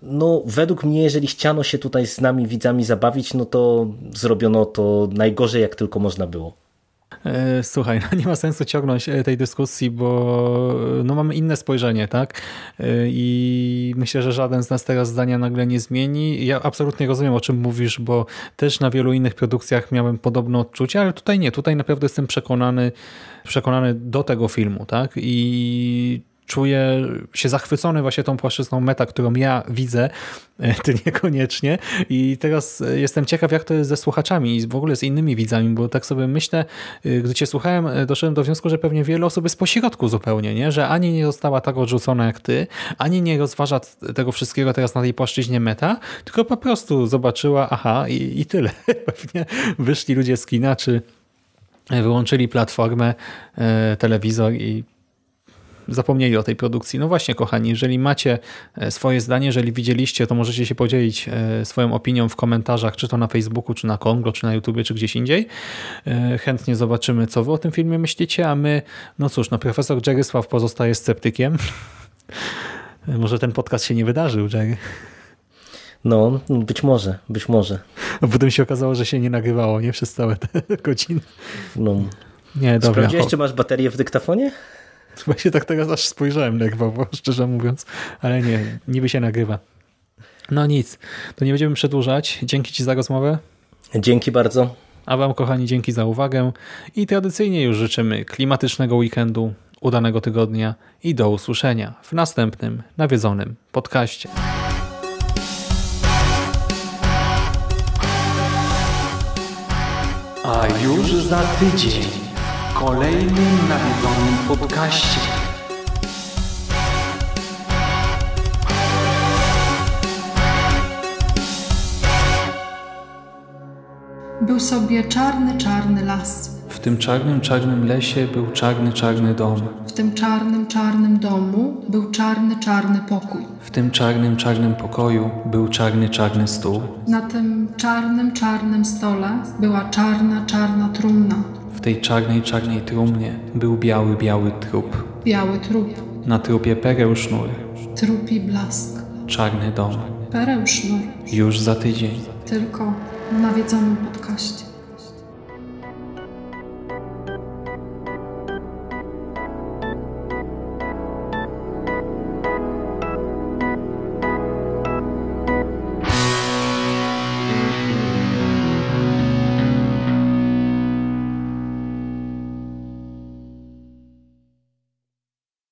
no, według mnie, jeżeli chciano się tutaj z nami widzami zabawić, no to zrobiono to najgorzej jak tylko można było. E, Słuchaj, no nie ma sensu ciągnąć e, tej dyskusji, bo no mamy inne spojrzenie, tak? E, I myślę, że żaden z nas teraz zdania nagle nie zmieni. Ja absolutnie rozumiem, o czym mówisz, bo też na wielu innych produkcjach miałem podobne odczucia, ale tutaj nie. Tutaj naprawdę jestem przekonany, przekonany do tego filmu, tak? I czuję się zachwycony właśnie tą płaszczyzną meta, którą ja widzę, e, ty niekoniecznie. I teraz e, jestem ciekaw, jak to jest ze słuchaczami i w ogóle z innymi widzami, bo tak sobie myślę, e, gdy cię słuchałem, doszedłem do wniosku, że pewnie wiele osób jest pośrodku zupełnie, nie? że ani nie została tak odrzucona jak ty, ani nie rozważa tego wszystkiego teraz na tej płaszczyźnie meta, tylko po prostu zobaczyła, aha, i, i tyle. Pewnie wyszli ludzie z kina, czy wyłączyli platformę, telewizor i zapomnieli o tej produkcji. No właśnie, kochani, jeżeli macie e, swoje zdanie, jeżeli widzieliście, to możecie się podzielić e, swoją opinią w komentarzach, czy to na Facebooku, czy na Kongo, czy na YouTubie, czy gdzieś indziej. E, Chętnie zobaczymy, co wy o tym filmie myślicie, a my, no cóż, no profesor Jerrysław pozostaje sceptykiem. Może ten podcast się nie wydarzył, Jerry. No, być może, być może. A potem się okazało, że się nie nagrywało, nie? Przez całe te godziny. No. Nie, dobra. Sprawdziłeś, czy masz baterię w dyktafonie? Chyba się tak teraz aż spojrzałem nerwowo, szczerze mówiąc, ale nie, niby się nagrywa. No nic, to nie będziemy przedłużać. Dzięki Ci za rozmowę. Dzięki bardzo. A Wam, kochani, dzięki za uwagę i tradycyjnie już życzymy klimatycznego weekendu, udanego tygodnia i do usłyszenia w następnym nawiedzonym podcaście. A już za tydzień kolejnym nawiedzonym podcaście. Był sobie czarny, czarny las. W tym czarnym, czarnym lesie był czarny, czarny dom. W tym czarnym, czarnym domu był czarny, czarny pokój. W tym czarnym, czarnym pokoju był czarny, czarny stół. Na tym czarnym, czarnym stole była czarna, czarna trumna. W tej czarnej, czarnej trumnie był biały, biały trup. Biały trup, Na trupie pereł sznur. trupi blask. Czarny dom. Pereł sznur, Już za tydzień. tylko w nawiedzonym podcaście.